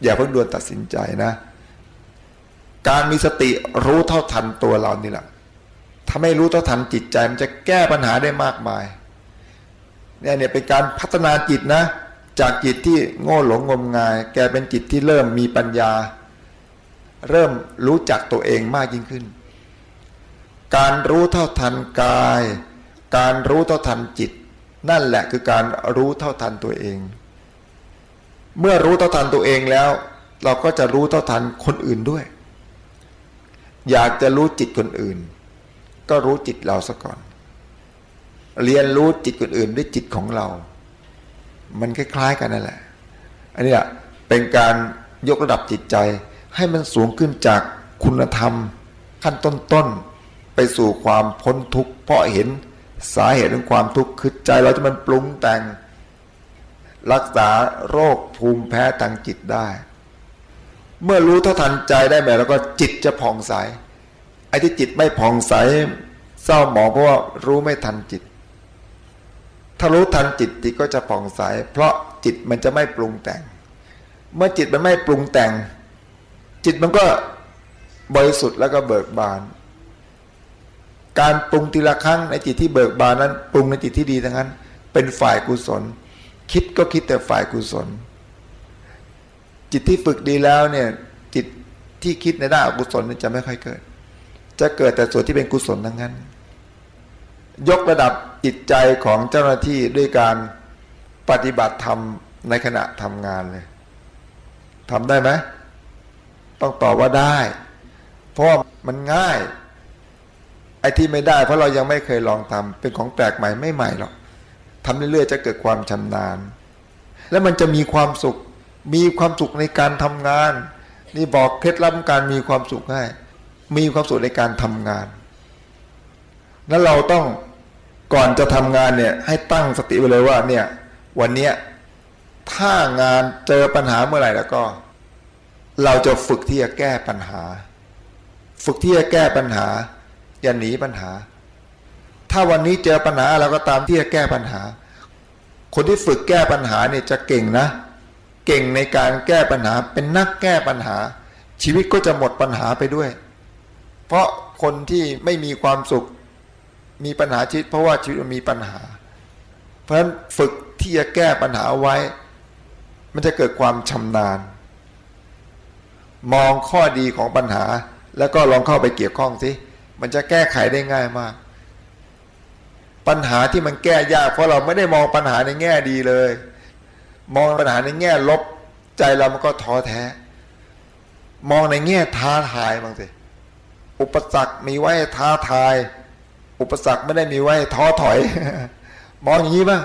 อย่าเพิ่งด่วนตัดสินใจนะ การมีสติรู้เท่าทันตัวเรานี่แหละถ้าไม่รู้เท่าทันจิตใจมันจะแก้ปัญหาได้มากมาย เนี่ยเนี่ยเป็นการพัฒนาจิตนะ จากจิตที่โง่หลงงมงาย แกเป็นจิตที่เริ่มมีปัญญา เริ่มรู้จักตัวเองมากยิ่งขึ้น การรู้เท่าทันกาย การรู้เท่าทันจิต นั่นแหละคือการรู้เท่าทันตัวเอง เมื่อรู้เท่าทันตัวเองแล้ว เราก็จะรู้เท่าทันคนอื่นด้วย อยากจะรู้จิตคนอื่น ก็รู้จิตเราซะก่อน เรียนรู้จิตคนอื่นด้วยจิตของเรา มันคล้ายๆกันนั่นแหละ อันนี้เป็นการยกระดับจิตใจ ให้มันสูงขึ้นจากคุณธรรม ขั้นต้นๆไปสู่ความพ้นทุกข์เพราะเห็นสาเหตุของความทุกข์คือใจเราจะมันปรุงแต่ง รักษาโรคภูมิแพ้ทางจิตได้ เมื่อรู้เท่าทันใจได้แบบแล้วก็จิตจะผ่องใสไอ้ที่จิตไม่ผ่องใสเศร้าหมองเพราะว่ารู้ไม่ทันจิต ถ้ารู้ทันจิตจิตก็จะผ่องใส เพราะจิตมันจะไม่ปรุงแต่ง เมื่อจิตมันไม่ปรุงแต่ง จิตมันก็บริสุทธิ์แล้วก็เบิกบาน การปรุงทีละครั้งในจิตที่เบิกบานนั้น ปรุงในจิตที่ดีทั้งนั้น เป็นฝ่ายกุศล คิดก็คิดแต่ฝ่ายกุศล จิตที่ฝึกดีแล้วเนี่ยจิตที่คิดในด้านอกุศลจะไม่ค่อยเกิด จะเกิดแต่ส่วนที่เป็นกุศลทั้งนั้น ยกระดับจิตใจของเจ้าหน้าที่ด้วยการปฏิบัติธรรมในขณะทำงานเลยทำได้ไหมต้องตอบว่าได้ เพราะมันง่าย ไอ้ที่ไม่ได้ เพราะเรายังไม่เคยลองทำเป็นของแปลกใหม่ไม่ใหม่หรอกทำเรื่อยๆจะเกิดความชำนาญ แล้วมันจะมีความสุข มีความสุขในการทำงาน นี่บอกเคล็ดลับการมีความสุขให้มีความสุขในการทำงาน นั้นเราต้องก่อนจะทำงานเนี่ยให้ตั้งสติไว้เลยว่าเนี่ยวันเนี้ยถ้างานเจอปัญหาเมื่อไหร่แล้วก็ เราจะฝึกที่จะแก้ปัญหา ฝึกที่จะแก้ปัญหา อย่าหนีปัญหา ถ้าวันนี้เจอปัญหาเราก็ตามที่จะแก้ปัญหา คนที่ฝึกแก้ปัญหาเนี่ยจะเก่งนะ เก่งในการแก้ปัญหาเป็นนักแก้ปัญหา ชีวิตก็จะหมดปัญหาไปด้วย เพราะคนที่ไม่มีความสุข มีปัญหาชีวิต เพราะว่าชีวิตมันมีปัญหา เพราะฉะนั้นฝึกที่จะแก้ปัญหาไว้ มันจะเกิดความชำนาญ มองข้อดีของปัญหา แล้วก็ลองเข้าไปเกี่ยวข้องสิมันจะแก้ไขได้ง่ายมาก ปัญหาที่มันแก้ยาก เพราะเราไม่ได้มองปัญหาในแง่ดีเลย มองปัญหาในแง่ลบใจเรามันก็ท้อแท้ มองในแง่ท้าทายบ้างสิอุปสรรคมีไว้ท้าทาย อุปสรรคไม่ได้มีไว้ท้อถอย มองอย่างนี้บ้าง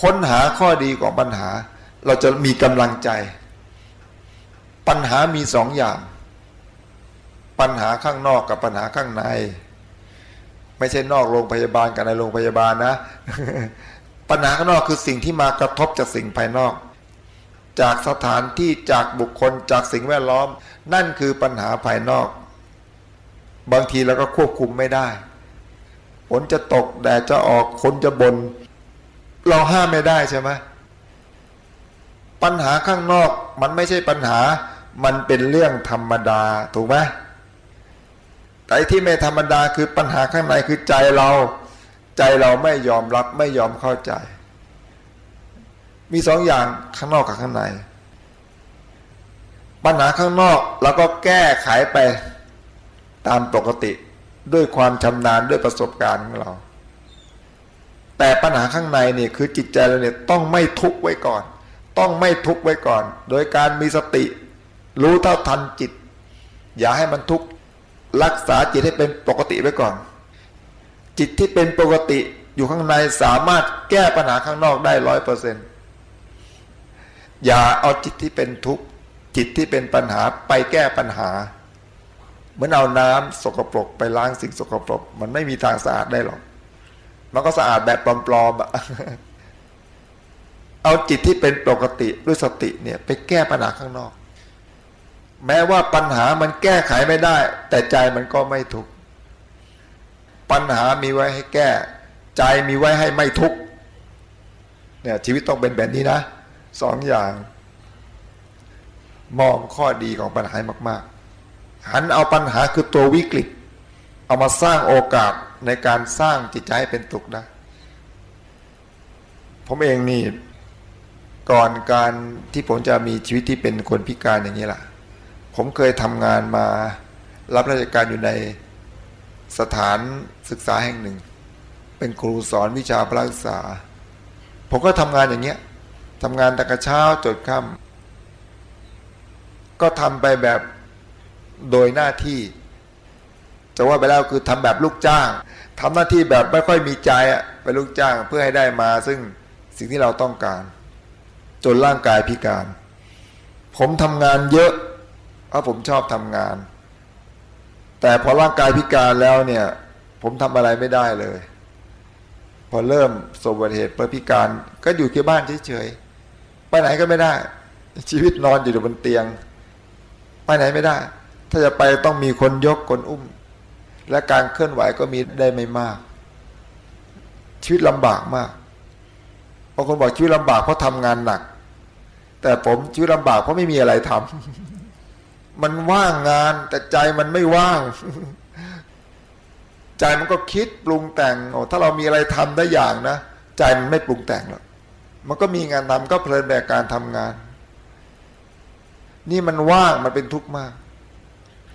ค้นหาข้อดีของปัญหา เราจะมีกำลังใจ ปัญหามีสองอย่าง ปัญหาข้างนอกกับปัญหาข้างใน ไม่ใช่นอกโรงพยาบาลกับในโรงพยาบาลนะ ปัญหาข้างนอกคือสิ่งที่มากระทบจากสิ่งภายนอก จากสถานที่จากบุคคลจากสิ่งแวดล้อม นั่นคือปัญหาภายนอก บางทีเราก็ควบคุมไม่ได้ นจะตกแดดจะออกคนจะบนเราห้ามไม่ได้ใช่ไหมปัญหาข้างนอกมันไม่ใช่ปัญหา มันเป็นเรื่องธรรมดาถูกไหมแต่ที่ไม่ธรรมดาคือปัญหาข้างในคือใจเรา ใจเราไม่ยอมรับไม่ยอมเข้าใจ มีสองอย่างข้างนอกกับข้างใน ปัญหาข้างนอกเราก็แก้ไขไปตามปกติ ด้วยความชำนาญด้วยประสบการณ์ของเรา แต่ปัญหาข้างในเนี่ยคือจิตใจเราเนี่ยต้องไม่ทุกข์ไว้ก่อน ต้องไม่ทุกข์ไว้ก่อน โดยการมีสติ รู้เท่าทันจิต อย่าให้มันทุกข์รักษาจิตให้เป็นปกติไว้ก่อน จิตที่เป็นปกติอยู่ข้างในสามารถแก้ปัญหาข้างนอกได้ร้อยเปอร์เซ็นต์อย่าเอาจิตที่เป็นทุกข์จิตที่เป็นปัญหาไปแก้ปัญหา เหมือนเอาน้ำสกปรกไปล้างสิ่งสกปรก มันไม่มีทางสะอาดได้หรอก มันก็สะอาดแบบปลอมๆอะเอาจิตที่เป็นปกติด้วยสติเนี่ย ไปแก้ปัญหาข้างนอก แม้ว่าปัญหามันแก้ไขไม่ได้ แต่ใจมันก็ไม่ทุกข์ปัญหามีไว้ให้แก้ ใจมีไว้ให้ไม่ทุกข์เนี่ยชีวิตต้องเป็นแบบนี้นะสองอย่าง มองข้อดีของปัญหามากๆ หันเอาปัญหาคือตัววิกฤต เอามาสร้างโอกาสในการสร้างจิตใจให้เป็นตุกนะผมเองนี่ก่อนการที่ผมจะมีชีวิตที่เป็นคนพิการอย่างนี้แหละผมเคยทำงานมารับราชการอยู่ในสถานศึกษาแห่งหนึ่ง เป็นครูสอนวิชาพระศึกษา ผมก็ทำงานอย่างเงี้ยทำงานตะกะเช้าจดค่ำก็ทำไปแบบ โดยหน้าที่จะว่าไปแล้วคือทำแบบลูกจ้างทำหน้าที่แบบไม่ค่อยมีใจอะไปลูกจ้างเพื่อให้ได้มาซึ่งสิ่งที่เราต้องการ จนร่างกายพิการ ผมทำงานเยอะ เพราะผมชอบทำงาน แต่พอร่างกายพิการแล้วเนี่ย ผมทำอะไรไม่ได้เลย พอเริ่มสบเหตุเพื่อพิการก็อยู่ที่บ้านเฉยๆไปไหนก็ไม่ได้ ชีวิตนอนอยู่บนเตียง ไปไหนไม่ได้ ถ้าจะไปต้องมีคนยกคนอุ้ม และการเคลื่อนไหวก็มีได้ไม่มาก ชีวิตลำบากมากบางคนบอกชีวิตลำบากเพราะทำงานหนัก แต่ผมชีวิตลำบากเพราะไม่มีอะไรทำมันว่างงานแต่ใจมันไม่ว่าง ใจมันก็คิดปรุงแต่งโอ้ถ้าเรามีอะไรทำได้อย่างนะใจมันไม่ปรุงแต่งหรอกมันก็มีงานทำก็เพลินแบบการทำงาน นี่มันว่างมันเป็นทุกข์มาก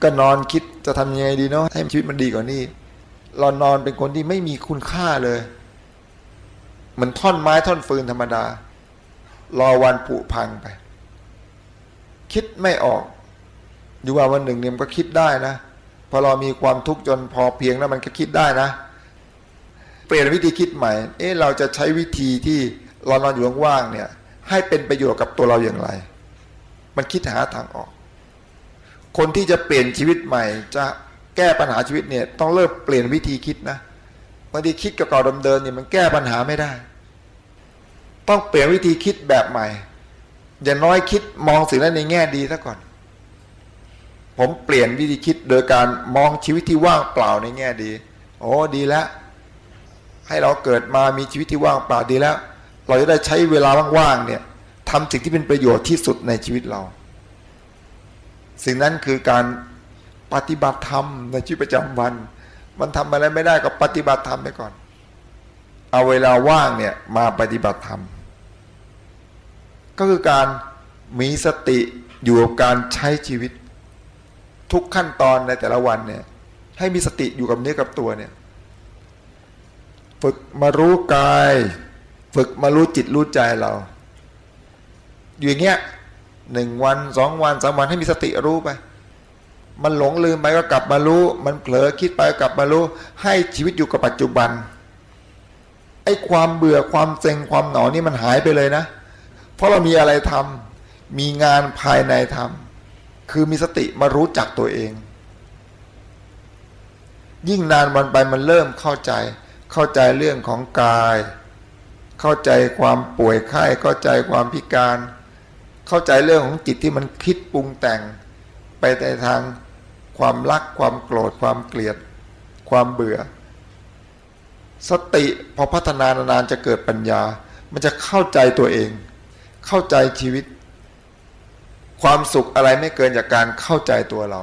ก็นอนคิดจะทำยังไงดีเนาะให้ชีวิตมันดีกว่านี้เรานอนเป็นคนที่ไม่มีคุณค่าเลยเหมือนท่อนไม้ท่อนฟืนธรรมดา รอวันผุพังไป คิดไม่ออกอยู่ว่าวันหนึ่งเนี่ยมันก็คิดได้นะพอเรามีความทุกข์จนพอเพียงแล้วมันก็คิดได้นะ เปลี่ยนวิธีคิดใหม่ เอ๊ะเราจะใช้วิธีที่เรานอนอยู่ว่างๆเนี่ย ให้เป็นประโยชน์กับตัวเราอย่างไร มันคิดหาทางออก คนที่จะเปลี่ยนชีวิตใหม่ จะแก้ปัญหาชีวิตเนี่ยต้องเริ่มเปลี่ยนวิธีคิดนะบางทีคิดกับเก่าเดิมๆเนี่ยมันแก้ปัญหาไม่ได้ ต้องเปลี่ยนวิธีคิดแบบใหม่ อย่าน้อยคิดมองสิ่งนั้นในแง่ดีซะก่อน ผมเปลี่ยนวิธีคิดโดยการมองชีวิตที่ว่างเปล่าในแง่ดี โอ้ดีแล้ว ให้เราเกิดมามีชีวิตที่ว่างเปล่าดีแล้ว เราจะได้ใช้เวลาว่างๆเนี่ยทำสิ่งที่เป็นประโยชน์ที่สุดในชีวิตเรา สิ่งนั้นคือการปฏิบัติธรรมในชีวิตประจำวัน มันทำอะไรไม่ได้ก็ปฏิบัติธรรมไปก่อน เอาเวลาว่างเนี่ยมาปฏิบัติธรรม ก็คือการมีสติอยู่กับการใช้ชีวิต ทุกขั้นตอนในแต่ละวันเนี่ยให้มีสติอยู่กับเนื้อกับตัวเนี่ยฝึกมารู้กาย ฝึกมารู้จิตรู้ใจเรา อยู่อย่างเงี้ย หนึ่งวันสองวันสามวันให้มีสติรู้ไป มันหลงลืมไปก็กลับมารู้ มันเผลอคิดไปก็กลับมารู้ ให้ชีวิตอยู่กับปัจจุบันไอ้ความเบื่อความเซ็งความหนอนี่มันหายไปเลยนะ เพราะเรามีอะไรทำมีงานภายในทำคือมีสติมารู้จักตัวเอง ยิ่งนานวันไปมันเริ่มเข้าใจ เข้าใจเรื่องของกาย เข้าใจความป่วยไข้เข้าใจความพิการ เข้าใจเรื่องของจิตที่มันคิดปรุงแต่ง ไปในทางความรักความโกรธความเกลียด ความเบื่อ สติพอพัฒนานานๆจะเกิดปัญญา มันจะเข้าใจตัวเอง เข้าใจชีวิต ความสุขอะไรไม่เกินจากการเข้าใจตัวเรา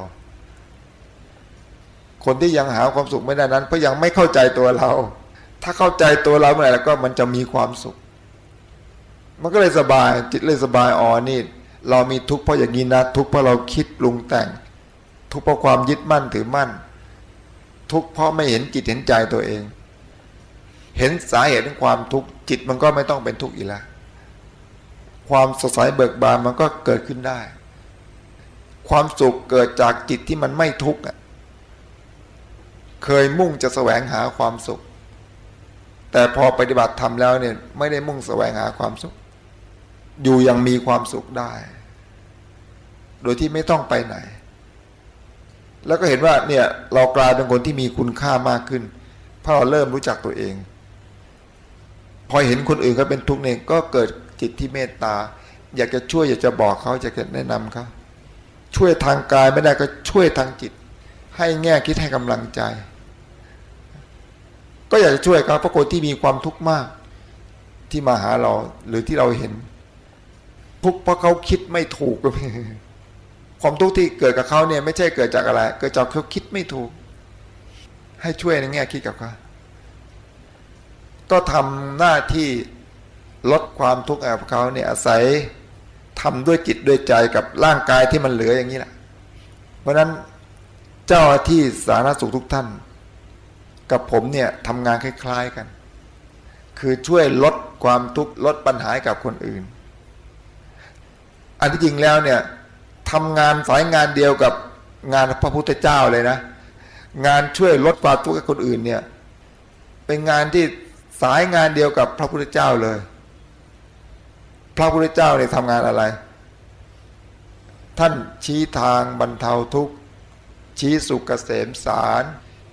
คนที่ยังหาความสุขไม่ได้นั้นเพราะยังไม่เข้าใจตัวเรา ถ้าเข้าใจตัวเราเมื่อไหร่แล้วก็มันจะมีความสุข มันก็เลยสบายจิตเลยสบายอ๋อนี่ เรามีทุกข์เพราะอย่างนี้นะทุกข์เพราะเราคิดปรุงแต่ง ทุกข์เพราะความยึดมั่นถือมั่น ทุกข์เพราะไม่เห็นจิตเห็นใจตัวเอง เห็นสาเหตุของความทุกข์จิตมันก็ไม่ต้องเป็นทุกข์อีกแล้วความสดใสเบิกบานมันก็เกิดขึ้นได้ ความสุขเกิดจากจิตที่มันไม่ทุกข์เคยมุ่งจะแสวงหาความสุข แต่พอปฏิบัติทำแล้วเนี่ยไม่ได้มุ่งแสวงหาความสุข อยู่ยังมีความสุขได้ โดยที่ไม่ต้องไปไหน แล้วก็เห็นว่าเนี่ยเรากลายเป็นคนที่มีคุณค่ามากขึ้น เพราะเราเริ่มรู้จักตัวเอง พอเห็นคนอื่นเขาเป็นทุกข์เนี่ยก็เกิดจิตที่เมตตา อยากจะช่วยอยากจะบอกเขาอยากจะแนะนำเขาช่วยทางกายไม่ได้ก็ช่วยทางจิต ให้แง่คิดให้กำลังใจ ก็อยากจะช่วยเขาเพราะคนที่มีความทุกข์มากที่มาหาเราหรือที่เราเห็น ทุกข์เพราะเขาคิดไม่ถูก ความทุกข์ที่เกิดกับเขาเนี่ย ไม่ใช่เกิดจากอะไร เกิดจากเขาคิดไม่ถูก ให้ช่วยในแง่คิดกับเขาก็ทำหน้าที่ลดความทุกข์ให้กับเขาเนี่ยอาศัยทำด้วยจิตด้วยใจกับร่างกายที่มันเหลืออย่างนี้แหละ เพราะนั้นเจ้าที่สาธารณสุขทุกท่าน กับผมเนี่ยทำงานคล้าย ๆกัน คือช่วยลดความทุกข์ลดปัญหากับคนอื่น อันที่จริงแล้วเนี่ยทำงานสายงานเดียวกับงานพระพุทธเจ้าเลยนะ งานช่วยลดความทุกข์ให้คนอื่นเนี่ยเป็นงานที่สายงานเดียวกับพระพุทธเจ้าเลย พระพุทธเจ้าเนี่ยทำงานอะไร ท่านชี้ทางบรรเทาทุกข์ ชี้สุขเกษมสาร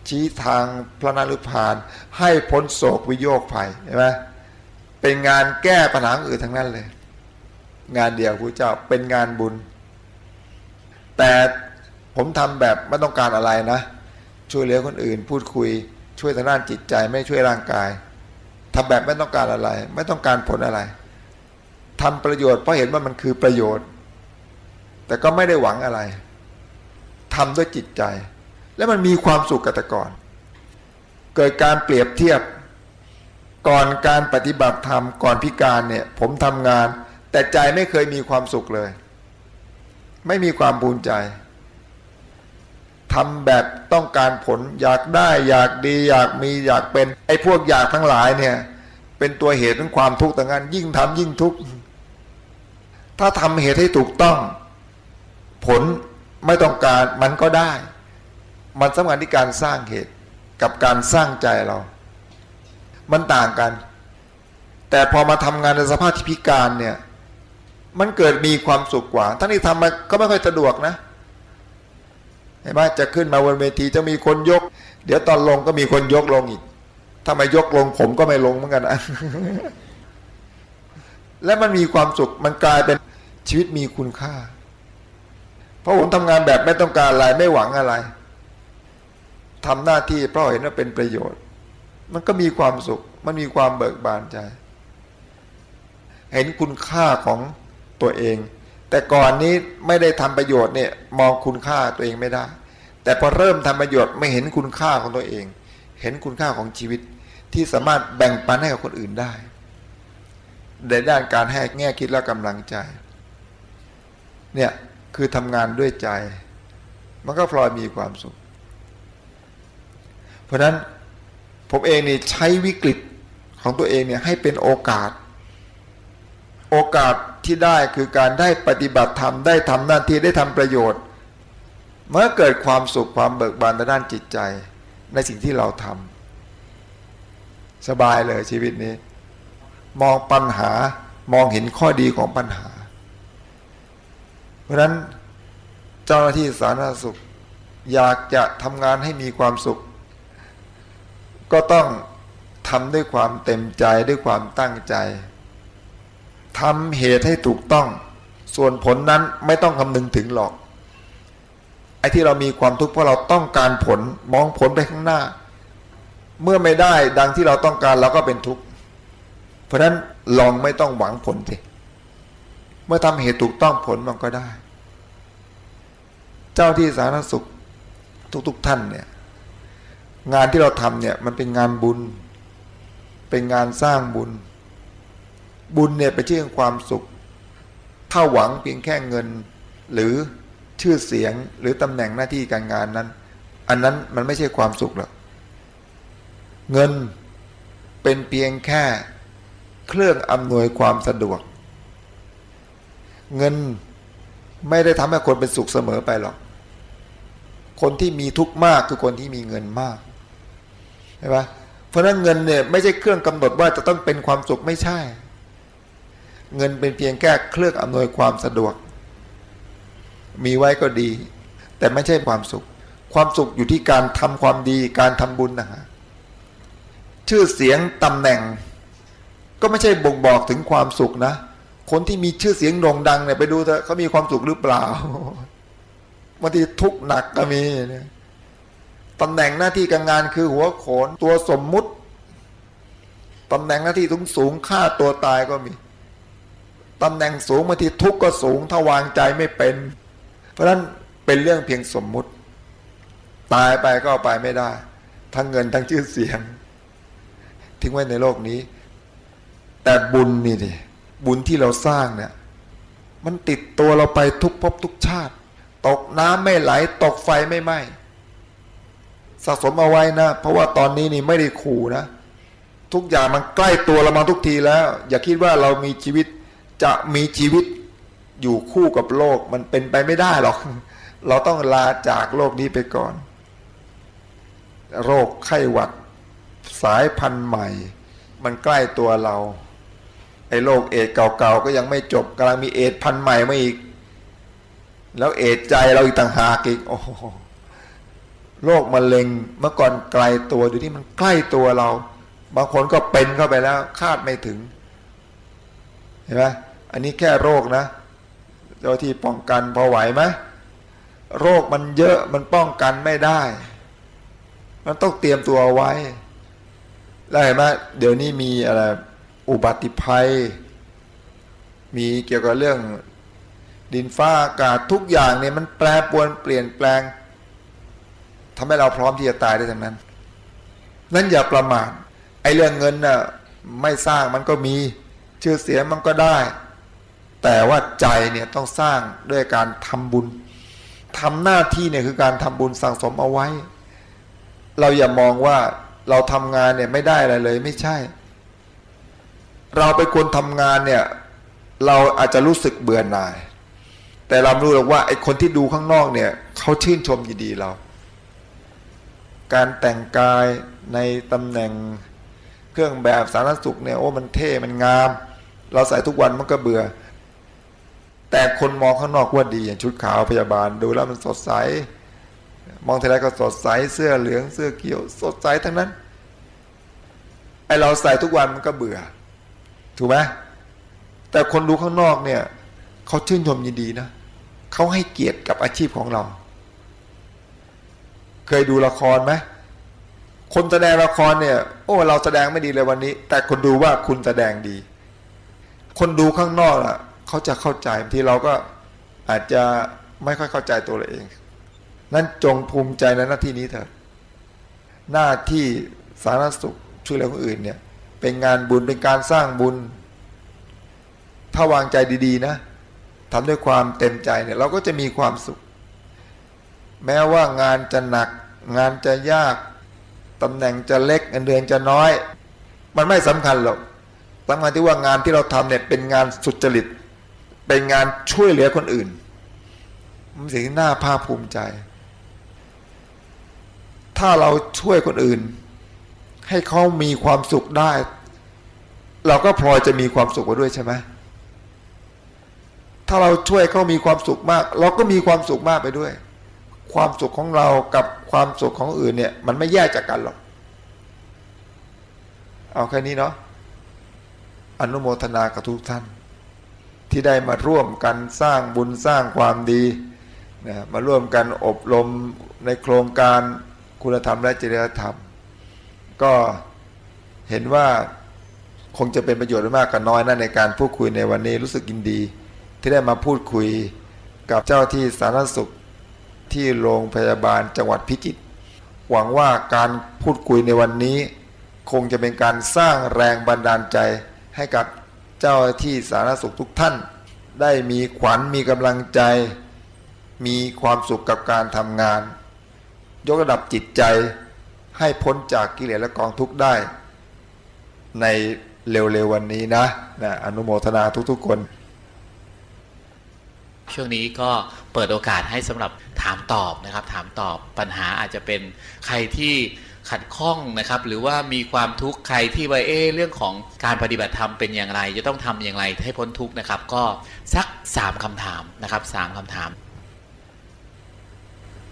ชี้ทางพระนรุพาน ให้พ้นโศกวิโยคภัยเห็นไหมเป็นงานแก้ปัญหาอื่นทั้งนั้นเลย งานเดียวพระเจ้าเป็นงานบุญ แต่ผมทำแบบไม่ต้องการอะไรนะ ช่วยเหลือคนอื่น พูดคุย ช่วยทางด้านจิตใจไม่ช่วยร่างกายทำแบบไม่ต้องการอะไร ไม่ต้องการผลอะไรทำประโยชน์เพราะเห็นว่ามันคือประโยชน์ แต่ก็ไม่ได้หวังอะไรทำด้วยจิตใจ และมันมีความสุขกับแต่ก่อน เกิดการเปรียบเทียบก่อนการปฏิบัติธรรมก่อนพิการเนี่ย ผมทำงาน แต่ใจไม่เคยมีความสุขเลย ไม่มีความภูมิใจทำแบบต้องการผลอยากได้อยากดีอยากมีอยากเป็นไอ้พวกอยากทั้งหลายเนี่ย เป็นตัวเหตุของความทุกข์ต่างกันยิ่งทำยิ่งทุกข์ถ้าทำเหตุให้ถูกต้อง ผลไม่ต้องการมันก็ได้ มันสำคัญที่การสร้างเหตุกับการสร้างใจเรา มันต่างกัน แต่พอมาทำงานในสภาพที่พิการเนี่ย มันเกิดมีความสุขกว่าทั้งที่ทำมาก็ไม่ค่อยสะดวกนะเห็นไหมจะขึ้นมาบนเวทีจะมีคนยก เดี๋ยวตอนลงก็มีคนยกลงอีก ถ้าไม่ยกลงผมก็ไม่ลงเหมือนกันนะและมันมีความสุขมันกลายเป็นชีวิตมีคุณค่า เพราะผมทำงานแบบไม่ต้องการอะไรไม่หวังอะไรทำหน้าที่เพราะเห็นว่าเป็นประโยชน์ มันก็มีความสุข มันมีความเบิกบานใจ เห็นคุณค่าของ ตัวเอง แต่ก่อนนี้ไม่ได้ทำประโยชน์เนี่ยมองคุณค่าตัวเองไม่ได้ แต่พอเริ่มทำประโยชน์ไม่เห็นคุณค่าของตัวเอง เห็นคุณค่าของชีวิตที่สามารถแบ่งปันให้กับคนอื่นได้ในด้านการให้แง่คิดและกำลังใจเนี่ยคือทำงานด้วยใจ มันก็พลอยมีความสุข เพราะฉะนั้นผมเองนี่ใช้วิกฤตของตัวเองเนี่ยให้เป็นโอกาส โอกาสที่ได้คือการได้ปฏิบัติธรรมได้ทำหน้าที่ได้ทำประโยชน์ เมื่อเกิดความสุขความเบิกบานในด้านจิตใจ ในสิ่งที่เราทำสบายเลยชีวิตนี้ มองปัญหามองเห็นข้อดีของปัญหา เพราะฉะนั้นเจ้าหน้าที่สาธารณสุข อยากจะทำงานให้มีความสุข ก็ต้องทำด้วยความเต็มใจด้วยความตั้งใจ ทำเหตุให้ถูกต้อง ส่วนผลนั้นไม่ต้องคำนึงถึงหรอก ไอ้ที่เรามีความทุกข์เพราะเราต้องการผลมองผลไปข้างหน้า เมื่อไม่ได้ดังที่เราต้องการเราก็เป็นทุกข์ เพราะฉะนั้นลองไม่ต้องหวังผลสิเมื่อทำเหตุถูกต้องผลมันก็ได้ เจ้าที่สาธารณสุขทุกๆทท่านเนี่ยงานที่เราทำเนี่ยมันเป็นงานบุญ เป็นงานสร้างบุญ บุญเนี่ยเป็นชื่อของความสุข ถ้าหวังเพียงแค่เงิน หรือชื่อเสียงหรือตำแหน่งหน้าที่การงานนั้น อันนั้นมันไม่ใช่ความสุขหรอกเงินเป็นเพียงแค่เครื่องอำนวยความสะดวก เงินไม่ได้ทำให้คนเป็นสุขเสมอไปหรอก คนที่มีทุกข์มากคือคนที่มีเงินมากใช่ปะเพราะนั้นเงินเนี่ยไม่ใช่เครื่องกำหนดว่าจะต้องเป็นความสุขไม่ใช่ เงินเป็นเพียงแค่เครื่องอำนวยความสะดวก มีไว้ก็ดี แต่ไม่ใช่ความสุข ความสุขอยู่ที่การทำความดีการทำบุญนะฮะชื่อเสียงตำแหน่ง ก็ไม่ใช่บ่งบอกถึงความสุขนะ คนที่มีชื่อเสียงโด่งดังเนี่ยไปดูเถอะเขามีความสุขหรือเปล่าบางทีทุกข์หนักก็มีตำแหน่งหน้าที่การงานคือหัวโขนตัวสมมุติตำแหน่งหน้าที่สูงสูงฆ่าตัวตายก็มี ตำแหน่งสูงบางทีทุกข์ก็สูงถ้าวางใจไม่เป็น เพราะฉะนั้นเป็นเรื่องเพียงสมมุติ ตายไปก็ไปไม่ได้ ทั้งเงินทั้งชื่อเสียง ทิ้งไว้ในโลกนี้ แต่บุญนี่ดิบุญที่เราสร้างเนี่ย มันติดตัวเราไปทุกภพทุกชาติ ตกน้ำไม่ไหล ตกไฟไม่ไหม้สะสมเอาไว้นะ เพราะว่าตอนนี้นี่ไม่ได้ขู่นะ ทุกอย่างมันใกล้ตัวเรามาทุกทีแล้ว อย่าคิดว่าเรามีชีวิต จะมีชีวิตอยู่คู่กับโลกมันเป็นไปไม่ได้หรอก เราต้องลาจากโลกนี้ไปก่อน โรคไข้หวัดสายพันธุ์ใหม่ มันใกล้ตัวเราไอ้โรคเอดเก่าๆก็ยังไม่จบกำลังมีเอดพันธุ์ใหม่มาอีก แล้วเอดใจเราอีกต่างหากอีกโอ้โรคมะเร็งเมื่อก่อนไกลตัวอยู่ที่มันใกล้ตัวเรา บางคนก็เป็นเข้าไปแล้ว คาดไม่ถึง เห็นไหม อันนี้แค่โรคนะ เจ้าที่ป้องกันพอไหวไหมโรคมันเยอะมันป้องกันไม่ได้ มันต้องเตรียมตัวไว้แล้วเห็นไหมเดี๋ยวนี้มีอะไรอุบัติภัย มีเกี่ยวกับเรื่องดินฟ้าอากาศทุกอย่างเนี่ยมันแปรปรวนเปลี่ยนแปลงทำให้เราพร้อมที่จะตายได้ทั้งนั้น นั้นอย่าประมาทไอ้เรื่องเงินน่ะไม่สร้างมันก็มี ชื่อเสียงมันก็ได้ แต่ว่าใจเนี่ยต้องสร้างด้วยการทำบุญทำหน้าที่เนี่ยคือการทำบุญสั่งสมเอาไว้ เราอย่ามองว่าเราทำงานเนี่ยไม่ได้อะไรเลยไม่ใช่ เราเป็นคนทำงานเนี่ยเราอาจจะรู้สึกเบื่อหน่าย แต่เรารู้หรอกว่าไอ้คนที่ดูข้างนอกเนี่ยเขาชื่นชมยินดีเรา การแต่งกายในตำแหน่งเครื่องแบบสารสุขเนี่ยโอ้มันเท่มันงาม เราใส่ทุกวันมันก็เบื่อ แต่คนมองข้างนอกว่าดีอย่างชุดขาวพยาบาลดูแล้วมันสดใส มองทีไรก็สดใสเสื้อเหลืองเสื้อเขียว สดใสทั้งนั้นไอเราใส่ทุกวันมันก็เบื่อ ถูกไหมแต่คนดูข้างนอกเนี่ยเขาชื่นชมยินดีนะเขาให้เกียรติกับอาชีพของเรา เคยดูละครไหมคนแสดงละครเนี่ย โอ้เราแสดงไม่ดีเลยวันนี้ แต่คนดูว่าคุณแสดงดี คนดูข้างนอกอะ เขาจะเข้าใจบางทีเราก็อาจจะไม่ค่อยเข้าใจตัวเราเอง นั้นจงภูมิใจในหน้าที่นี้เถอะหน้าที่สาธารณสุขช่วยเหลือคนอื่นเนี่ย เป็นงานบุญเป็นการสร้างบุญ ถ้าวางใจดีๆนะทำด้วยความเต็มใจเนี่ย เราก็จะมีความสุข แม้ว่างานจะหนัก งานจะยากตำแหน่งจะเล็กเงินเดือนจะน้อย มันไม่สำคัญหรอกสำคัญที่ว่างานที่เราทำเนี่ยเป็นงานสุจริต เป็นงานช่วยเหลือคนอื่น มันสิ่งที่น่าภาคภูมิใจ ถ้าเราช่วยคนอื่น ให้เขามีความสุขได้ เราก็พลอยจะมีความสุขไปด้วยใช่ไหมถ้าเราช่วยเขามีความสุขมาก เราก็มีความสุขมากไปด้วย ความสุขของเรากับความสุขของอื่นเนี่ย มันไม่แยกจากกันหรอก เอาแค่นี้เนาะอนุโมทนากับทุกท่าน ที่ได้มาร่วมกันสร้างบุญสร้างความดีนะมาร่วมกันอบรมในโครงการคุณธรรมและจริยธรรม ก็เห็นว่าคงจะเป็นประโยชน์มากกับน้อยนะในการพูดคุยในวันนี้รู้สึกยินดี ที่ได้มาพูดคุยกับเจ้าที่สาธารณสุขที่โรงพยาบาลจังหวัดพิจิตรหวังว่าการพูดคุยในวันนี้ คงจะเป็นการสร้างแรงบันดาลใจให้กับ เจ้าที่สาธารณสุขทุกท่าน ได้มีขวัญมีกำลังใจ มีความสุขกับการทำงาน ยกระดับจิตใจให้พ้นจากกิเลสและกองทุกข์ได้ ในเร็วๆวันนี้นะนะอนุโมทนาทุกๆคน ช่วงนี้ก็เปิดโอกาสให้สำหรับถามตอบนะครับ ถามตอบปัญหาอาจจะเป็นใครที่ ขัดข้องนะครับ หรือว่ามีความทุกข์ใครที่ว่าเอเรื่องของการปฏิบัติธรรมเป็นอย่างไร จะต้องทำอย่างไรให้พ้นทุกข์นะครับ ก็สักสามคำถามนะครับสามคำถาม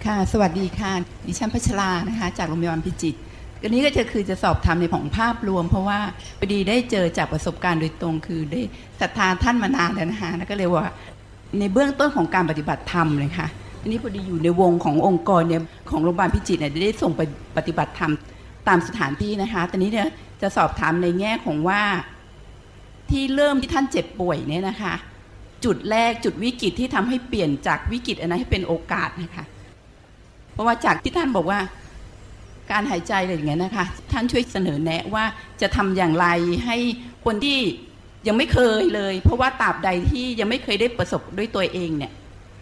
ค่ะ สวัสดีค่ะดิฉันพัชรานะคะ จากโรงพยาบาลพิจิตรอันนี้ก็จะคือจะสอบถามในของภาพรวม เพราะว่าพอดีได้เจอจากประสบการณ์โดยตรงคือได้ศรัทธาท่านมานานแล้วนะคะแล้วก็เลยว่าในเบื้องต้นของการปฏิบัติธรรมเลยค่ะ อันนี้พอดีอยู่ในวงขององค์กรเนี่ยของโรงพยาบาลพิจิตรเนี่ยได้ส่งไปปฏิบัติธรรมตามสถานที่นะคะตอนนี้เนี่ยจะสอบถามในแง่ของว่าที่เริ่มที่ท่านเจ็บป่วยเนี่ยนะคะ จุดแรกจุดวิกฤตที่ทำให้เปลี่ยนจากวิกฤตอันนั้นให้เป็นโอกาสนะคะ เพราะว่าจากที่ท่านบอกว่าการหายใจอะไรอย่างเงี้ยนะคะ ท่านช่วยเสนอแนะว่าจะทำอย่างไรให้คนที่ยังไม่เคยเลย เพราะว่าตราบใดที่ยังไม่เคยได้ประสบด้วยตัวเองเนี่ย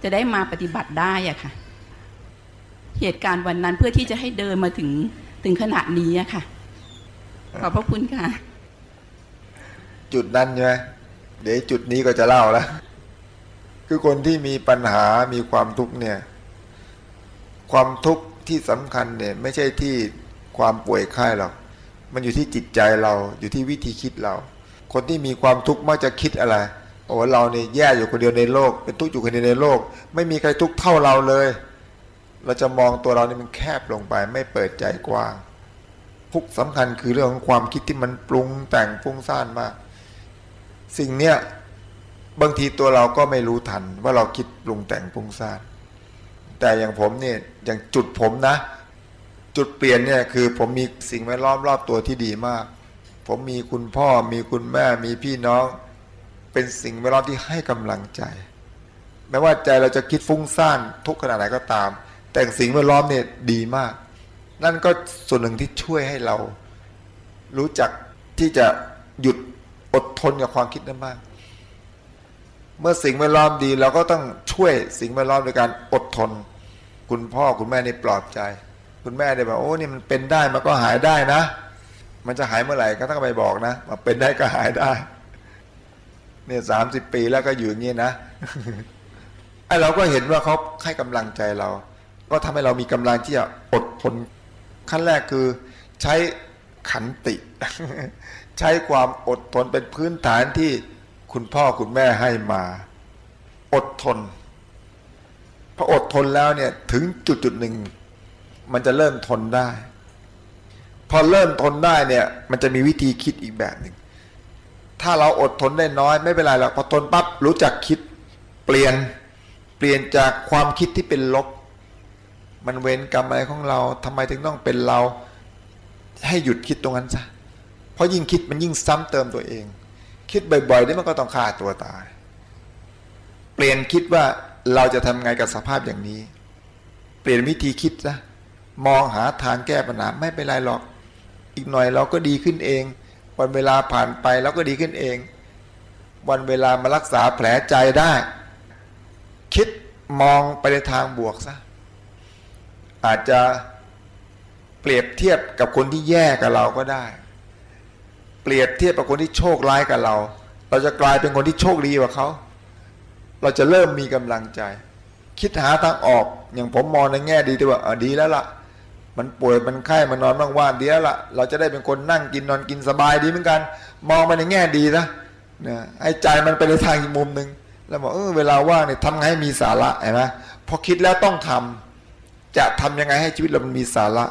จะได้มาปฏิบัติได้อะค่ะ เหตุการณ์วันนั้นเพื่อที่จะให้เดินมาถึงถึงขนาดนี้อะค่ะ ขอบพระคุณค่ะ จุดนั้นใช่ไหมเดี๋ยวจุดนี้ก็จะเล่าแล้วคือคนที่มีปัญหามีความทุกข์เนี่ย ความทุกข์ที่สำคัญเนี่ย ไม่ใช่ที่ความป่วยไข้หรอกมันอยู่ที่จิตใจเราอยู่ที่วิธีคิดเรา คนที่มีความทุกข์มักจะคิดอะไร โอ้เราเนี่ยแย่อยู่คนเดียวในโลก เป็นทุกข์อยู่คนเดียวในโลก ไม่มีใครทุกข์เท่าเราเลย เราจะมองตัวเรานี่มันแคบลงไป ไม่เปิดใจกว้างทุกสำคัญคือเรื่องของความคิดที่มันปรุงแต่งฟุ้งซ่านมาก สิ่งเนี้ยบางทีตัวเราก็ไม่รู้ทัน ว่าเราคิดปรุงแต่งฟุ้งซ่านแต่อย่างผมเนี่ยอย่างจุดผมนะ จุดเปลี่ยนเนี่ยคือผมมีสิ่งแวดล้อมรอบตัวที่ดีมาก ผมมีคุณพ่อมีคุณแม่มีพี่น้อง เป็นสิ่งแวดล้อมที่ให้กำลังใจ แม้ว่าใจเราจะคิดฟุ้งซ่านทุกขนาดไหนก็ตาม แต่สิ่งแวดล้อมเนี่ยดีมาก นั่นก็ส่วนหนึ่งที่ช่วยให้เรา รู้จักที่จะหยุดอดทนกับความคิดนั้นมากเมื่อสิ่งแวดล้อมดีเราก็ต้องช่วยสิ่งแวดล้อมโดยการอดทน คุณพ่อคุณแม่นี่ปลอบใจ คุณแม่ได้บอกโอ้นี่มันเป็นได้มันก็หายได้นะ มันจะหายเมื่อไหร่ก็ต้องไปบอกนะว่าเป็นได้ก็หายได้ เนี่ยสามสิบปีแล้วก็อยู่อย่างนี้นะไอ้เราก็เห็นว่าเขาให้กำลังใจเรา ก็ทำให้เรามีกำลังที่จะอดทนขั้นแรกคือใช้ขันติ ใช้ความอดทนเป็นพื้นฐานที่คุณพ่อคุณแม่ให้มา อดทนพออดทนแล้วเนี่ยถึงจุดจุดหนึ่ง มันจะเริ่มทนได้ พอเริ่มทนได้เนี่ย มันจะมีวิธีคิดอีกแบบหนึ่ง ถ้าเราอดทนได้น้อยไม่เป็นไรหรอกพอทนปั๊บรู้จักคิดเปลี่ยนเปลี่ยนจากความคิดที่เป็นลบ มันเว้นกรรมอะไรของเราทำไมถึงต้องเป็นเรา ให้หยุดคิดตรงนั้นซะเพราะยิ่งคิดมันยิ่งซ้ำเติมตัวเอง คิดบ่อยๆนี่มันก็ต้องฆ่าตัวตาย เปลี่ยนคิดว่าเราจะทำไงกับสภาพอย่างนี้ เปลี่ยนวิธีคิดซะมองหาทางแก้ปัญหาไม่เป็นไรหรอก อีกหน่อยเราก็ดีขึ้นเอง วันเวลาผ่านไปเราก็ดีขึ้นเอง วันเวลามารักษาแผลใจได้ คิดมองไปในทางบวกซะอาจจะเปรียบเทียบกับคนที่แย่กับเราก็ได้ เปรียบเทียบกับคนที่โชคร้ายกับเรา เราจะกลายเป็นคนที่โชคดีกว่าเขา เราจะเริ่มมีกำลังใจ คิดหาทางออกอย่างผมมองในแง่ดีที่ว่าดีแล้วละ่ะ มันป่วยมันไข้มันนอนบ้างว่าดีแล้วละ่ะเราจะได้เป็นคนนั่งกินนอนกินสบายดีเหมือนกัน มองไปในแง่ดีนะนะไอ้ใจมันไปในทางอีกมุมหนึ่งแล้วบอกเออเวลาว่างเนี่ยทำไงให้มีสาระเห็นไหมพอคิดแล้วต้องทำจะทำยังไงให้ชีวิตเรามันมีสาระ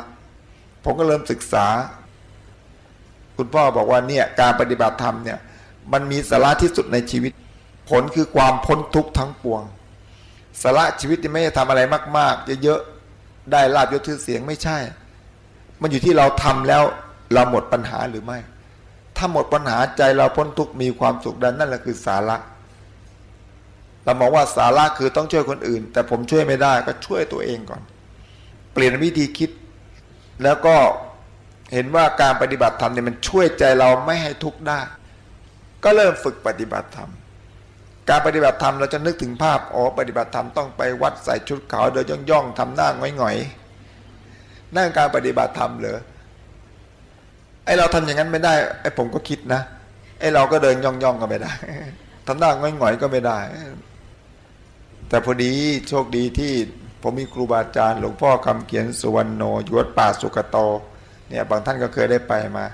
ผมก็เริ่มศึกษา คุณพ่อบอกว่าเนี่ยการปฏิบัติธรรมเนี่ยมันมีสาระที่สุดในชีวิต ผลคือความพ้นทุกข์ทั้งปวง สาระชีวิตที่ไม่ได้ทำอะไรมาก ๆ เยอะๆ ได้ลาบยศชื่อเสียงไม่ใช่ มันอยู่ที่เราทำแล้วเราหมดปัญหาหรือไม่ ถ้าหมดปัญหาใจเราพ้นทุกข์มีความสุขดันนั่นแหละคือสาระเรามองว่าสาระคือต้องช่วยคนอื่น แต่ผมช่วยไม่ได้ก็ช่วยตัวเองก่อน เปลี่ยนวิธีคิด แล้วก็เห็นว่าการปฏิบัติธรรมเนี่ยมันช่วยใจเราไม่ให้ทุกข์ได้ ก็เริ่มฝึกปฏิบัติธรรม การปฏิบัติธรรมเราจะนึกถึงภาพอ๋อปฏิบัติธรรมต้องไปวัดใส่ชุดขาวเดินย่องๆทำหน้าง่อยๆนั่นการปฏิบัติธรรมเหรอไอเราทำอย่างนั้นไม่ได้ไอผมก็คิดนะไอเราก็เดินย่องๆก็ไม่ได้ทำหน้าง่อยๆก็ไม่ได้ แต่พอดีโชคดีที่ผมมีครูบาอาจารย์หลวงพ่อคำเขียนสุวรรณโนยศป่าสุกโต เนี่ยบางท่านก็เคยได้ไปมา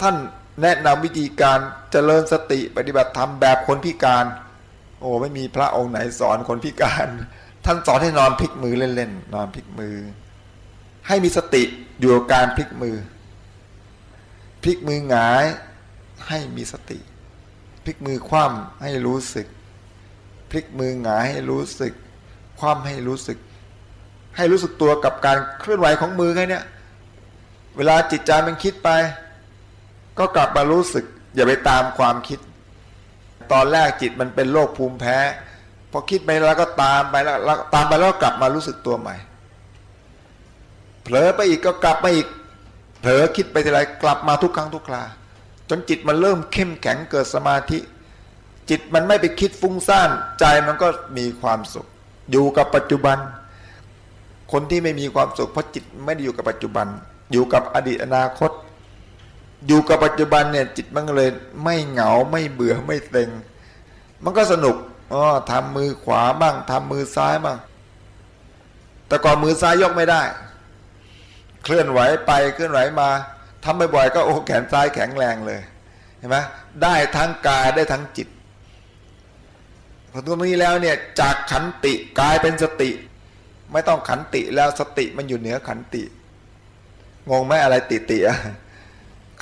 ท่าน แนะนำวิธีการเจริญสติปฏิบัติธรรมแบบคนพิการ โอ้ไม่มีพระองค์ไหนสอนคนพิการ ท่านสอนให้นอนพลิกมือเล่นๆนอนพลิกมือ ให้มีสติอยู่กับการพลิกมือ พลิกมือหงายให้มีสติ พลิกมือคว่ำให้รู้สึก พลิกมือหงายให้รู้สึก คว่ำให้รู้สึก ให้รู้สึกตัวกับการเคลื่อนไหวของมือแค่นี้เวลาจิตใจมันคิดไป ก็กลับมารู้สึก อย่าไปตามความคิด ตอนแรกจิตมันเป็นโรคภูมิแพ้พอคิดไปแล้วก็ตามไปแล้วตามไปแล้วกลับมารู้สึกตัวใหม่ เผลอไปอีกก็กลับมาอีก เผลอคิดไปทีไรกลับมาทุกครั้งทุกครา จนจิตมันเริ่มเข้มแข็งเกิดสมาธิ จิตมันไม่ไปคิดฟุ้งซ่านใจมันก็มีความสุข อยู่กับปัจจุบัน คนที่ไม่มีความสุขเพราะจิตไม่ได้อยู่กับปัจจุบัน อยู่กับอดีตอนาคต อยู่กับปัจจุบันเนี่ยจิตมันเลยไม่เหงาไม่เบื่อไม่เต็ง มันก็สนุกอ๋อทำมือขวาบ้างทำมือซ้ายบ้างแต่ก่อนมือซ้ายยกไม่ได้ เคลื่อนไหวไปเคลื่อนไหวมาทำบ่อยๆก็โอ้แขนซ้ายแข็งแรงเลยเห็นไหมได้ทั้งกายได้ทั้งจิตพอตรงนี้แล้วเนี่ยจากขันติกลายเป็นสติ ไม่ต้องขันติแล้วสติมันอยู่เหนือขันติงงไหมอะไรติติอะ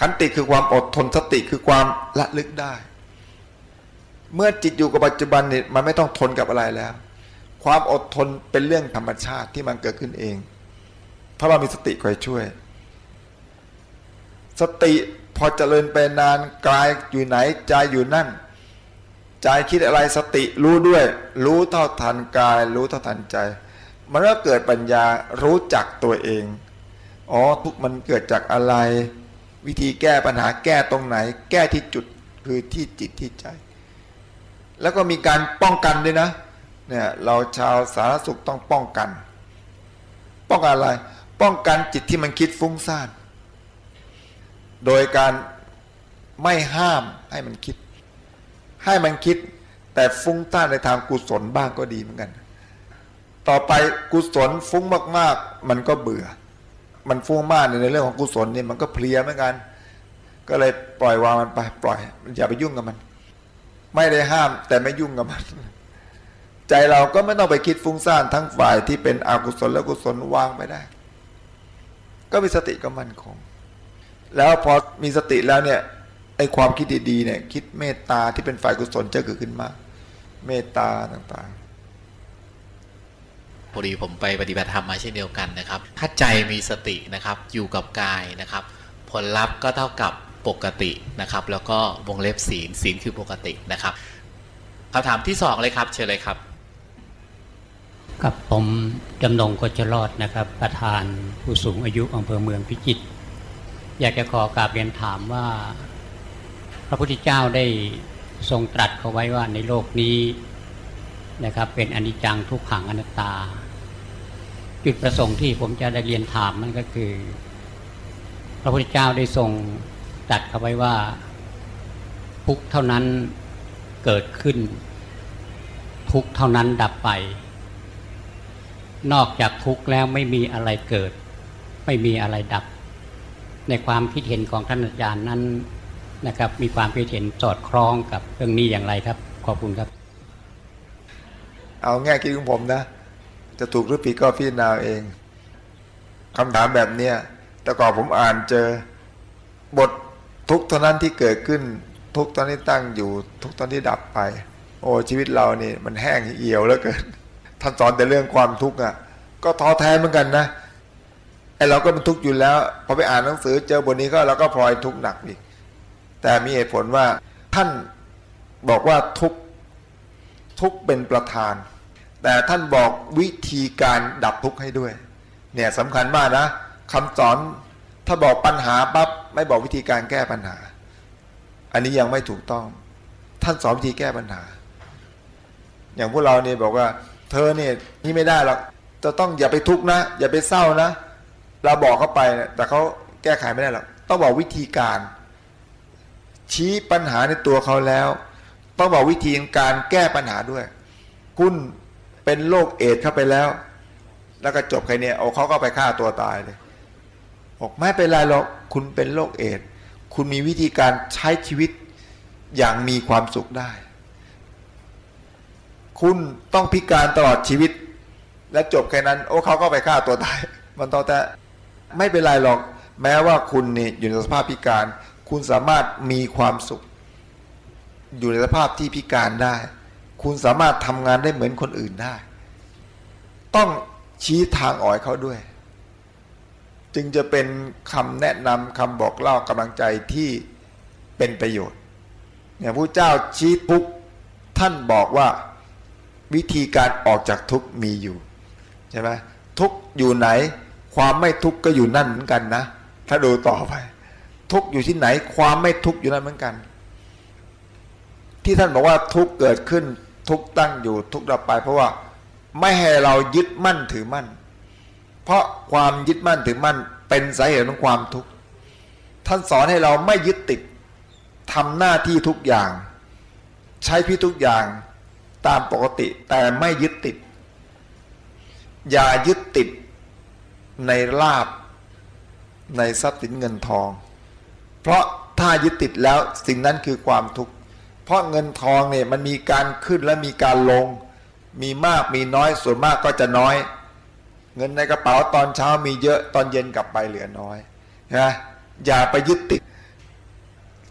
ขันติคือความอดทนสติคือความละลึกได้ เมื่อจิตอยู่กับปัจจุบันเนี่ยมันไม่ต้องทนกับอะไรแล้ว ความอดทนเป็นเรื่องธรรมชาติที่มันเกิดขึ้นเองเพราะเรามีสติคอยช่วย สติพอเจริญไปนานกายอยู่ไหนใจอยู่นั่นใจคิดอะไรสติรู้ด้วย รู้เท่าทันกาย รู้เท่าทันใจ มันก็เกิดปัญญารู้จักตัวเองอ๋อทุกมันเกิดจากอะไร วิธีแก้ปัญหาแก้ตรงไหน แก้ที่จุดคือที่จิตที่ใจ แล้วก็มีการป้องกันด้วยนะเนี่ยเราชาวสาธารณสุขต้องป้องกัน ป้องกันอะไร ป้องกันจิตที่มันคิดฟุ้งซ่าน โดยการไม่ห้ามให้มันคิด ให้มันคิดแต่ฟุ้งต้านในทางกุศลบ้างก็ดีเหมือนกัน ต่อไปกุศลฟุ้งมาก ๆ มันก็เบื่อ มันฟุ้งมากในเรื่องของกุศลนี่มันก็เพลียเหมือนกัน ก็เลยปล่อยวางมันไปปล่อยอย่าไปยุ่งกับมัน ไม่ได้ห้ามแต่ไม่ยุ่งกับมัน ใจเราก็ไม่ต้องไปคิดฟุ้งซ่านทั้งฝ่ายที่เป็นอกุศลและกุศลวางไปได้ ก็มีสติก็มั่นคง แล้วพอมีสติแล้วเนี่ยไอความคิดดีๆเนี่ยคิดเมตตาที่เป็นฝ่ายกุศลจะเกิดขึ้นมา เมตตาต่างๆ พอดีผมไปปฏิบัติธรรมมาเช่นเดียวกันนะครับ ถ้าใจมีสตินะครับอยู่กับกายนะครับ ผลลัพธ์ก็เท่ากับปกตินะครับ แล้วก็วงเล็บศีลศีลคือปกตินะครับคำถามที่สองเลยครับ เชิญเลยครับ กับผมจำนงก็จะรอดนะครับ ประธานผู้สูงอายุอำเภอเมืองพิจิตรอยากจะขอกราบเรียนถามว่า พระพุทธเจ้าได้ทรงตรัสเขาไว้ว่าในโลกนี้นะครับ เป็นอนิจจังทุกขังอนัตตา จุดประสงค์ที่ผมจะได้เรียนถามมันก็คือ พระพุทธเจ้าได้ทรงตรัสเขาไว้ว่าทุกเท่านั้นเกิดขึ้น ทุกเท่านั้นดับไป นอกจากทุกแล้วไม่มีอะไรเกิด ไม่มีอะไรดับ ในความคิดเห็นของท่านอาจารย์นั้นนะครับ มีความคิดเห็นสอดคล้องกับเรื่องนี้อย่างไรครับ ขอบคุณครับ เอาแง่คิดของผมนะ จะถูกหรือผิดก็พี่นาวเองคำถามแบบเนี้ยแต่ก่อนผมอ่านเจอบททุกเท่านั้นที่เกิดขึ้น ทุกตอนนี้ตั้งอยู่ ทุกตอนที่ดับไป โอ้ชีวิตเรานี่มันแห้งเหี่ยวแล้วเกินท่านสอนแต่เรื่องความทุกข์อะ ก็ท้อแท้เหมือนกันนะไอเราก็เป็นทุกข์อยู่แล้วพอไปอ่านหนังสือเจอบทนี้ก็เราก็พลอยทุกข์หนักอีก แต่มีเหตุผลว่าท่านบอกว่าทุกทุกเป็นประธาน แต่ท่านบอกวิธีการดับทุกข์ให้ด้วย เนี่ยสำคัญมากนะคำสอนถ้าบอกปัญหาปั๊บไม่บอกวิธีการแก้ปัญหา อันนี้ยังไม่ถูกต้อง ท่านสอนวิธีแก้ปัญหา อย่างพวกเราเนี่ยบอกว่า เธอเนี่ยนี่ไม่ได้หรอกจะต้องอย่าไปทุกข์นะ อย่าไปเศร้านะ เราบอกเขาไปแต่เขาแก้ไขไม่ได้หรอกต้องบอกวิธีการ ชี้ปัญหาในตัวเขาแล้ว ต้องบอกวิธีการแก้ปัญหาด้วย คุณ เป็นโรคเอดเข้าไปแล้ว แล้วก็จบใครเนี่ยเอาเขาก็ไปฆ่าตัวตายเลยบอกไม่เป็นไรหรอกคุณเป็นโรคเอดคุณมีวิธีการใช้ชีวิตอย่างมีความสุขได้ คุณต้องพิการตลอดชีวิต แล้วจบแค่นั้น โอ้เขาก็ไปฆ่าตัวตาย มันต่อแต่ไม่เป็นไรหรอก แม้ว่าคุณเนี่ยอยู่ในสภาพพิการ คุณสามารถมีความสุข อยู่ในสภาพที่พิการได้ คุณสามารถทำงานได้เหมือนคนอื่นได้ ต้องชี้ทางอ่อยเขาด้วย จึงจะเป็นคำแนะนำคำบอกเล่ากำลังใจที่เป็นประโยชน์เนี่ยพระเจ้าชี้ทุกท่านบอกว่าวิธีการออกจากทุกมีอยู่ใช่ไหมทุกอยู่ไหน ความไม่ทุกก็อยู่นั่นเหมือนกันนะ ถ้าดูต่อไป ทุกอยู่ที่ไหน ความไม่ทุกอยู่นั่นเหมือนกัน ที่ท่านบอกว่าทุกเกิดขึ้น ทุกตั้งอยู่ทุกดับไป เพราะว่าไม่ให้เรายึดมั่นถือมั่น เพราะความยึดมั่นถือมั่น เป็นสาเหตุของความทุกข์ท่านสอนให้เราไม่ยึดติดทำหน้าที่ทุกอย่าง ใช้พิทุกอย่างตามปกติแต่ไม่ยึดติด อย่ายึดติดในลาบในทรัพย์สินเงินทอง เพราะถ้ายึดติดแล้วสิ่งนั้นคือความทุกข์ เพราะเงินทองเนี่ยมันมีการขึ้นและมีการลง มีมากมีน้อยส่วนมากก็จะน้อย เงินในกระเป๋าตอนเช้ามีเยอะตอนเย็นกลับไปเหลือน้อยนะอย่าไปยึดติด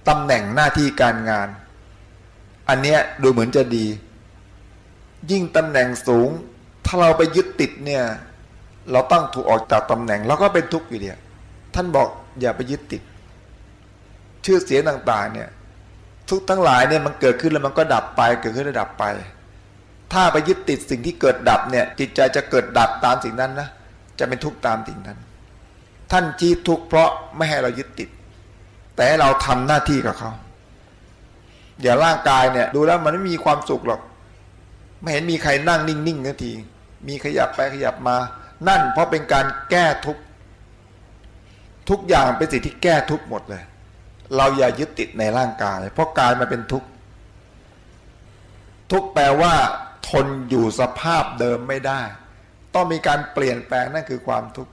ตำแหน่งหน้าที่การงาน อันเนี้ยดูเหมือนจะดี ยิ่งตำแหน่งสูง ถ้าเราไปยึดติดเนี่ยเราต้องถูกออกจากตำแหน่งเราก็เป็นทุกข์อยู่เดียท่านบอกอย่าไปยึดติด ชื่อเสียงต่าง ๆ เนี่ย ทุกทั้งหลายเนี่ยมันเกิดขึ้นแล้วมันก็ดับไป เกิดขึ้นแล้วดับไป ถ้าไปยึดติดสิ่งที่เกิดดับเนี่ย จิตใจจะเกิดดับตามสิ่งนั้นนะจะเป็นทุกข์ตามสิ่งนั้น ท่านจีทุกข์เพราะไม่ให้เรายึดติด แต่ให้เราทำหน้าที่กับเขาอย่าร่างกายเนี่ย ดูแล้วมันไม่มีความสุขหรอก ไม่เห็นมีใครนั่งนิ่งๆนาที มีขยับไปขยับมา นั่นเพราะเป็นการแก้ทุกทุกอย่างเป็นสิ่งที่แก้ทุกหมดเลย เราอย่ายึดติดในร่างกาย เพราะกายมันเป็นทุกข์ทุกแปลว่า ทนอยู่สภาพเดิมไม่ได้ ต้องมีการเปลี่ยนแปลงนั่นคือความทุกข์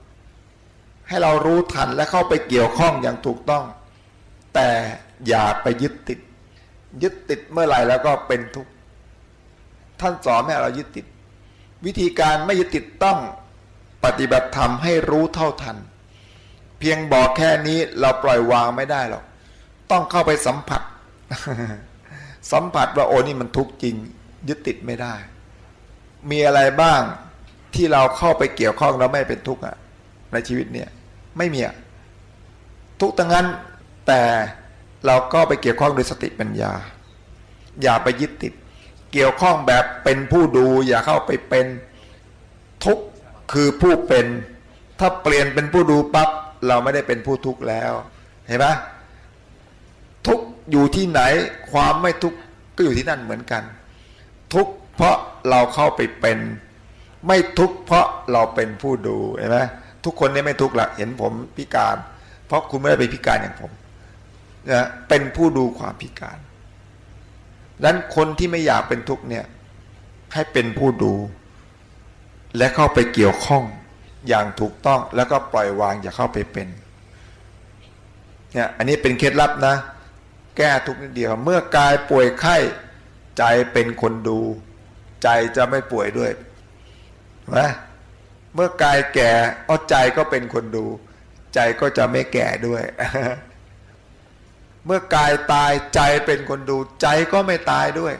ให้เรารู้ทันและเข้าไปเกี่ยวข้องอย่างถูกต้อง แต่อย่าไปยึดติด ยึดติดเมื่อไหร่แล้วก็เป็นทุกข์ท่านสอนให้เรายึดติด วิธีการไม่ยึดติดต้องปฏิบัติธรรมให้รู้เท่าทัน เพียงบอกแค่นี้เราปล่อยวางไม่ได้หรอก ต้องเข้าไปสัมผัส สัมผัสว่าโอ้นี่มันทุกข์จริง ยึดติดไม่ได้ มีอะไรบ้างที่เราเข้าไปเกี่ยวข้องแล้วไม่เป็นทุกข์อะในชีวิตเนี่ยไม่มีอะทุกทั้งนั้นแต่เราก็ไปเกี่ยวข้องโดยสติปัญญา อย่าไปยึดติด เกี่ยวข้องแบบเป็นผู้ดู อย่าเข้าไปเป็นทุกข์คือผู้เป็น ถ้าเปลี่ยนเป็นผู้ดูปั๊บเราไม่ได้เป็นผู้ทุกข์แล้ว เห็นไหม ทุกอยู่ที่ไหนความไม่ทุกข์ก็อยู่ที่นั่นเหมือนกัน ทุกเพราะเราเข้าไปเป็น ไม่ทุกเพราะเราเป็นผู้ดูเห็นไหมทุกคนนี่ไม่ทุกข์ละเห็นผมพิการ เพราะคุณไม่ได้ไปพิการอย่างผมนะเป็นผู้ดูความพิการดังนั้นคนที่ไม่อยากเป็นทุกข์เนี่ยให้เป็นผู้ดู และเข้าไปเกี่ยวข้องอย่างถูกต้องแล้วก็ปล่อยวางอย่าเข้าไปเป็นเนี่ยอันนี้เป็นเคล็ดลับนะ แก้ทุกนิดเดียว เมื่อกายป่วยไข้ใจเป็นคนดู ใจจะไม่ป่วยด้วยนะเมื่อกายแก่เอาใจก็เป็นคนดู ใจก็จะไม่แก่ด้วย เมื่อกายตายใจเป็นคนดู ใจก็ไม่ตายด้วย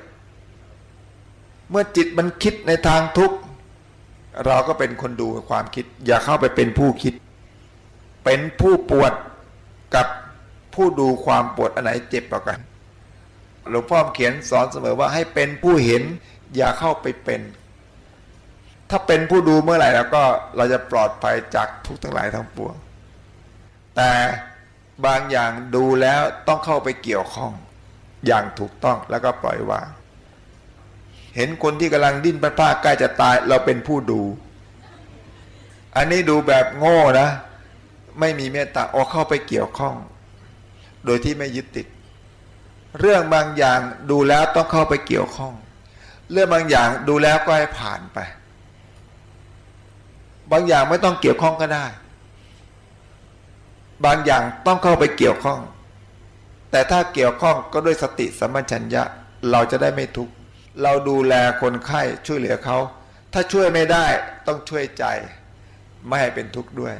เมื่อจิตมันคิดในทางทุกข์เราก็เป็นคนดูความคิด อย่าเข้าไปเป็นผู้คิด เป็นผู้ปวดกับ ผู้ดูความปวดอันไหนเจ็บกว่ากันหลวงพ่อเขียนสอนเสมอว่าให้เป็นผู้เห็นอย่าเข้าไปเป็น ถ้าเป็นผู้ดูเมื่อไหร่แล้วก็เราจะปลอดภัยจากทุกทั้งหลายทั้งปวง แต่บางอย่างดูแล้วต้องเข้าไปเกี่ยวข้อง อย่างถูกต้องแล้วก็ปล่อยวางเห็นคนที่กำลังดิ้นพลาดใกล้จะตายเราเป็นผู้ดู อันนี้ดูแบบโง่นะ ไม่มีเมตตาออกเข้าไปเกี่ยวข้อง โดยที่ไม่ยึดติด เรื่องบางอย่างดูแล้วต้องเข้าไปเกี่ยวข้อง เรื่องบางอย่างดูแล้วก็ให้ผ่านไป บางอย่างไม่ต้องเกี่ยวข้องก็ได้ บางอย่างต้องเข้าไปเกี่ยวข้อง แต่ถ้าเกี่ยวข้องก็ด้วยสติสัมปชัญญะเราจะได้ไม่ทุกข์เราดูแลคนไข้ช่วยเหลือเขา ถ้าช่วยไม่ได้ต้องช่วยใจ ไม่ให้เป็นทุกข์ด้วย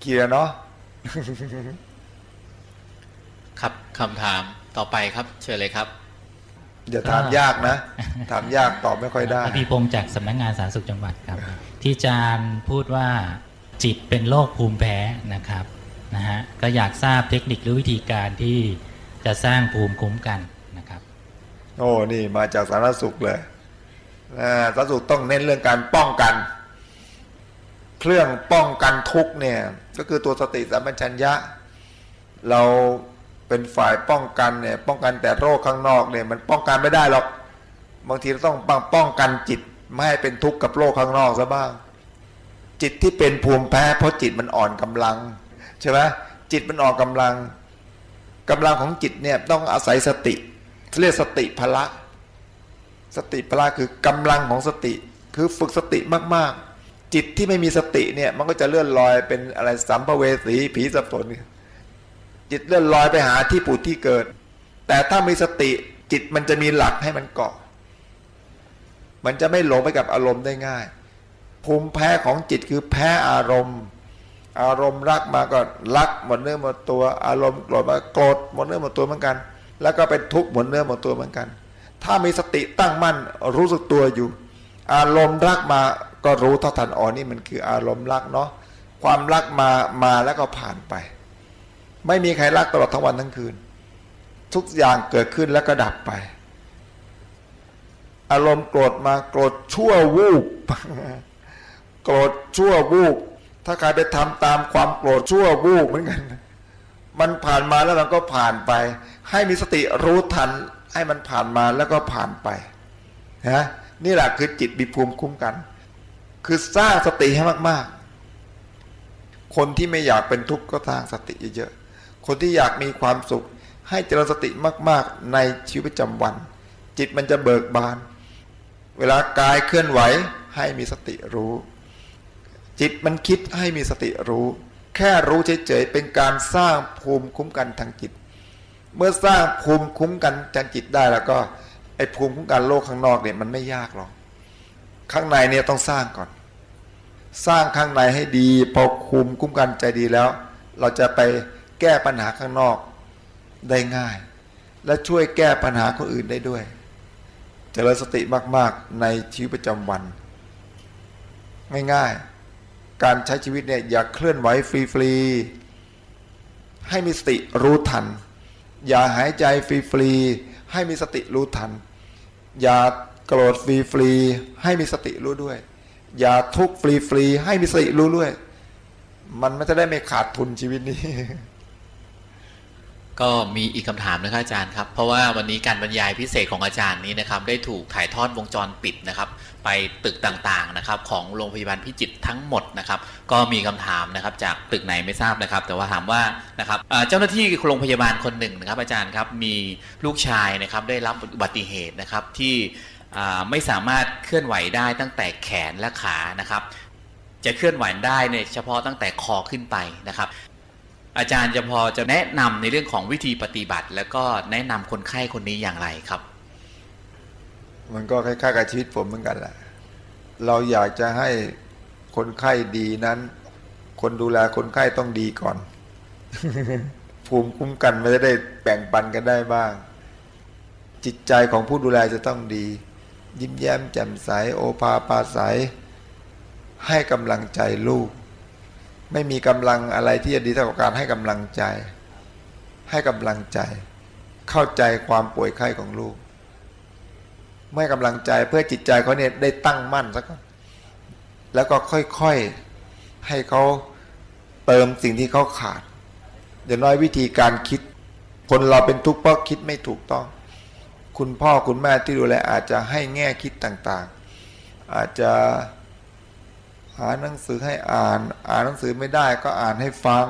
เกียร์เนาะ ครับคำถามต่อไปครับเชิญเลยครับอย่าถามยากนะ ถามยากตอบไม่ค่อยได้พี่พงจากสำนักงงานสาธารณสุขจังหวัดครับ ที่อาจารย์พูดว่าจิตเป็นโรคภูมิแพ้นะครับนะฮะก็อยากทราบเทคนิคหรือวิธีการที่จะสร้างภูมิคุ้มกันนะครับ โอ้นี่มาจากสาธารณสุขเลยสาธารณสุขต้องเน้นเรื่องการป้องกัน เครื่องป้องกันทุกเนี่ยก็คือตัวสติสัมปชัญญะ เรา เป็นฝ่ายป้องกันเนี่ยป้องกันแต่โรคข้างนอกเนี่ยมันป้องกันไม่ได้หรอกบางทีเราต้องป้องกันจิตไม่ให้เป็นทุกข์กับโรคข้างนอกซะบ้าง จิตที่เป็นภูมิแพ้เพราะจิตมันอ่อนกำลังใช่ไหมจิตมันอ่อนกำลังกำลังของจิตเนี่ยต้องอาศัยสติเรียกสติพละ สติพละคือกำลังของสติ คือฝึกสติมากๆ จิตที่ไม่มีสติเนี่ยมันก็จะเลื่อนลอยเป็นอะไรสัมภเวสีผีสับสน จิตเลื่อนลอยไปหาที่ปูที่เกิด แต่ถ้ามีสติจิตมันจะมีหลักให้มันเกาะ มันจะไม่หลงไปกับอารมณ์ได้ง่าย ภูมิแพ้ของจิตคือแพ้อารมณ์ อารมณ์รักมาก็รักหมดเนื้อหมดตัว อารมณ์โกรธมาโกรธหมดเนื้อหมดตัวเหมือนกัน แล้วก็เป็นทุกข์หมดเนื้อหมดตัวเหมือนกัน ถ้ามีสติตั้งมั่นรู้สึกตัวอยู่ อารมณ์รักมาก็รู้เท่าทันอ๋อนี่มันคืออารมณ์รักเนาะความรักมามาแล้วก็ผ่านไป ไม่มีใครรักตลอดทั้งวันทั้งคืน ทุกอย่างเกิดขึ้นแล้วก็ดับไป อารมณ์โกรธมาโกรธชั่ววูบโกรธชั่ววูบถ้าใครไปทำตามความโกรธชั่ววูบเหมือนกัน มันผ่านมาแล้วมันก็ผ่านไป ให้มีสติรู้ทัน ให้มันผ่านมาแล้วก็ผ่านไปนะนี่แหละคือจิตมีภูมิคุ้มกัน คือสร้างสติให้มาก ๆ คนที่ไม่อยากเป็นทุกข์ก็สร้างสติเยอะ คนที่อยากมีความสุข ให้เจริญสติมาก ๆ ในชีวิตประจำวัน จิตมันจะเบิกบาน เวลากายเคลื่อนไหวให้มีสติรู้ จิตมันคิดให้มีสติรู้ แค่รู้เฉยๆเป็นการสร้างภูมิคุ้มกันทางจิต เมื่อสร้างภูมิคุ้มกันทางจิตได้แล้วก็ไอ้ภูมิคุ้มกันโลกข้างนอกเนี่ยมันไม่ยากหรอกข้างในเนี่ยต้องสร้างก่อน สร้างข้างในให้ดีพอคุมคุ้มกันใจดีแล้ว เราจะไป ก้ปัญหาข้างนอกได้ง่าย และช่วยแก้ปัญหาคนอื่นได้ด้วยจเจริญสติมากๆในชีวิตประจำวัน ง่ายๆ การใช้ชีวิตเนี่ยอย่าเคลื่อนไหวฟรีๆให้มีสติรู้ทัน อย่าหายใจฟรีๆให้มีสติรู้ทัน อย่าโกรธฟรีๆให้มีสติรู้ด้วย อย่าทุกข์ฟรีๆให้มีสติรู้ด้วย มันไม่จะได้ไม่ขาดทุนชีวิตนี้ ก็มีอีกคำถามนะครับอาจารย์ครับ เพราะว่าวันนี้การบรรยายพิเศษของอาจารย์นี้นะครับ ได้ถูกถ่ายทอดวงจรปิดนะครับ ไปตึกต่างๆนะครับ ของโรงพยาบาลพิจิตรทั้งหมดนะครับ ก็มีคำถามนะครับ จากตึกไหนไม่ทราบนะครับ แต่ว่าถามว่านะครับเจ้าหน้าที่โรงพยาบาลคนหนึ่งนะครับ อาจารย์ครับมีลูกชายนะครับ ได้รับอุบัติเหตุนะครับที่ไม่สามารถเคลื่อนไหวได้ตั้งแต่แขนและขานะครับ จะเคลื่อนไหวได้ในเฉพาะตั้งแต่คอขึ้นไปนะครับ อาจารย์จะพอจะแนะนำในเรื่องของวิธีปฏิบัติ แล้วก็แนะนำคนไข้คนนี้อย่างไรครับ มันก็คล้ายๆกับชีวิตผมเหมือนกันแหละเราอยากจะให้คนไข้ดีนั้น คนดูแลคนไข้ต้องดีก่อน ภูมิคุ้มกันไม่ได้แบ่งปันกันได้บ้าง จิตใจของผู้ดูแลจะต้องดี ยิ้มแย้มแจ่มใสโอภาปาใสให้กำลังใจลูก ไม่มีกำลังอะไรที่จะดีเท่ากับการให้กำลังใจ ให้กำลังใจ เข้าใจความป่วยไข้ของลูกไม่กำลังใจเพื่อจิตใจเขาเนี่ยได้ตั้งมั่นสักก่อนแล้วก็ค่อยๆให้เขาเติมสิ่งที่เขาขาดอย่างน้อยวิธีการคิด คนเราเป็นทุกข์เพราะคิดไม่ถูกต้อง คุณพ่อคุณแม่ที่ดูแลอาจจะให้แง่คิดต่างๆ อาจจะ หาหนังสือให้อ่าน อ่านหนังสือไม่ได้ก็อ่านให้ฟัง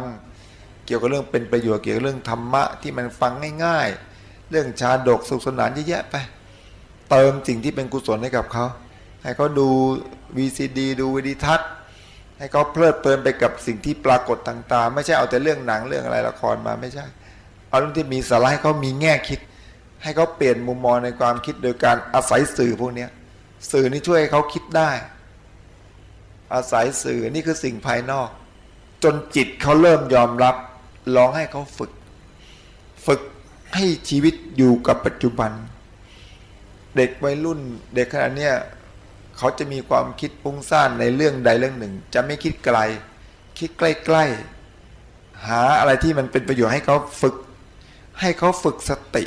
เกี่ยวกับเรื่องเป็นประโยชน์เกี่ยวกับเรื่องธรรมะที่มันฟังง่ายๆ เรื่องชาดกสุขสนานเยอะแยะไปเติมสิ่งที่เป็นกุศลให้กับเขาให้เขาดู VCD ดูวิดีทัศน์ ให้เขาเพลิดเพลินไปกับสิ่งที่ปรากฏต่างๆ ไม่ใช่เอาแต่เรื่องหนังเรื่องอะไรละครมาไม่ใช่ เอาเรื่องที่มีสาระให้เขามีแง่คิด ให้เขาเปลี่ยนมุมมองในความคิดโดยการอาศัยสื่อพวกนี้สื่อนี่ช่วยให้เขาคิดได้ อาศัยสื่อนี่คือสิ่งภายนอก จนจิตเขาเริ่มยอมรับลองให้เขาฝึก ฝึกให้ชีวิตอยู่กับปัจจุบัน เด็กวัยรุ่น เด็กขนาดเนี้ยเขาจะมีความคิดปุ้งซ่านในเรื่องใดเรื่องหนึ่ง จะไม่คิดไกล คิดใกล้ๆหาอะไรที่มันเป็นประโยชน์ให้เขาฝึก ให้เขาฝึกสติ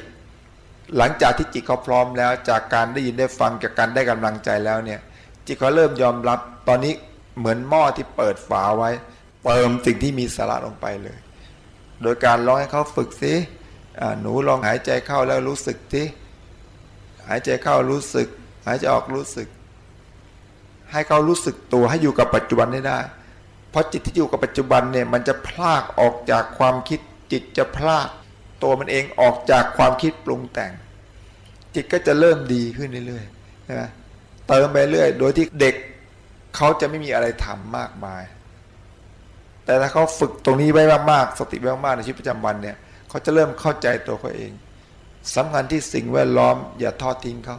หลังจากที่จิตเขาพร้อมแล้ว จากการได้ยินได้ฟังจากการได้กำลังใจแล้วเนี่ยจิตเขาเริ่มยอมรับ ตอนนี้ เหมือนหม้อที่เปิดฝาไว้ เติมสิ่งที่มีสาระลงไปเลย โดยการลองให้เขาฝึกสิหนูลองหายใจเข้าแล้วรู้สึกสิหายใจเข้ารู้สึก หายใจออกรู้สึก ให้เขารู้สึกตัวให้อยู่กับปัจจุบันได้ได้ เพราะจิตที่อยู่กับปัจจุบันเนี่ยมันจะพลากออกจากความคิด จิตจะพลากตัวมันเองออกจากความคิดปรุงแต่ง จิตก็จะเริ่มดีขึ้นเรื่อยๆนะเติมไปเรื่อย โดยที่เด็ก เขาจะไม่มีอะไรทำมากมาย แต่ถ้าเขาฝึกตรงนี้ไว้มากๆสติไว้มากๆในชีวิตประจำวันเนี่ยเขาจะเริ่มเข้าใจตัวเขาเองสำคัญที่สิ่งแวดล้อม อย่าทอดทิ้งเขา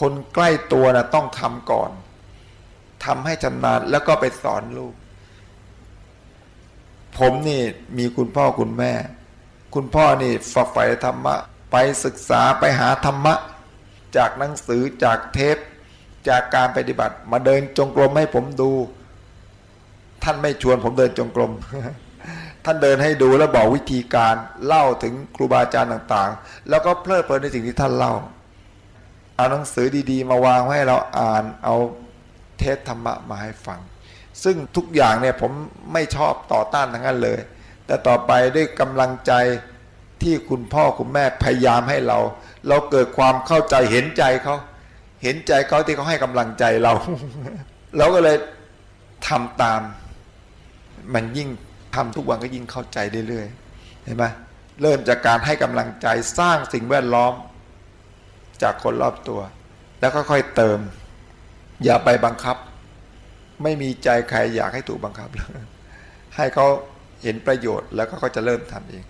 คนใกล้ตัวนะต้องทำก่อนทำให้ชำนาญแล้วก็ไปสอนลูก ผมนี่มีคุณพ่อคุณแม่ คุณพ่อนี่ฝักใฝ่ธรรมะ ไปศึกษาไปหาธรรมะ จากหนังสือจากเทป จากการปฏิบัติ มาเดินจงกรมให้ผมดู ท่านไม่ชวนผมเดินจงกรมท่านเดินให้ดูแล้วบอกวิธีการเล่าถึงครูบาอาจารย์ต่างๆ แล้วก็เพลิดเพลินในสิ่งที่ท่านเล่า เอาหนังสือดีๆ มาวางให้เราอ่านเอาเทศธรรมะมาให้ฟัง ซึ่งทุกอย่างเนี่ยผมไม่ชอบต่อต้านทั้งนั้นเลย แต่ต่อไปด้วยกำลังใจที่คุณพ่อคุณแม่พยายามให้เรา เราเกิดความเข้าใจเห็นใจเขา เห็นใจเขาที่เขาให้กำลังใจเรา เราก็เลยทำตาม มันยิ่งทำทุกวันก็ยิ่งเข้าใจเรื่อยๆเห็นไหมเริ่มจากการให้กำลังใจสร้างสิ่งแวดล้อม จากคนรอบตัว แล้วก็ค่อยเติม อย่าไปบังคับ ไม่มีใจใครอยากให้ถูกบังคับเลยให้เขาเห็นประโยชน์แล้วก็เขาจะเริ่มทำเอง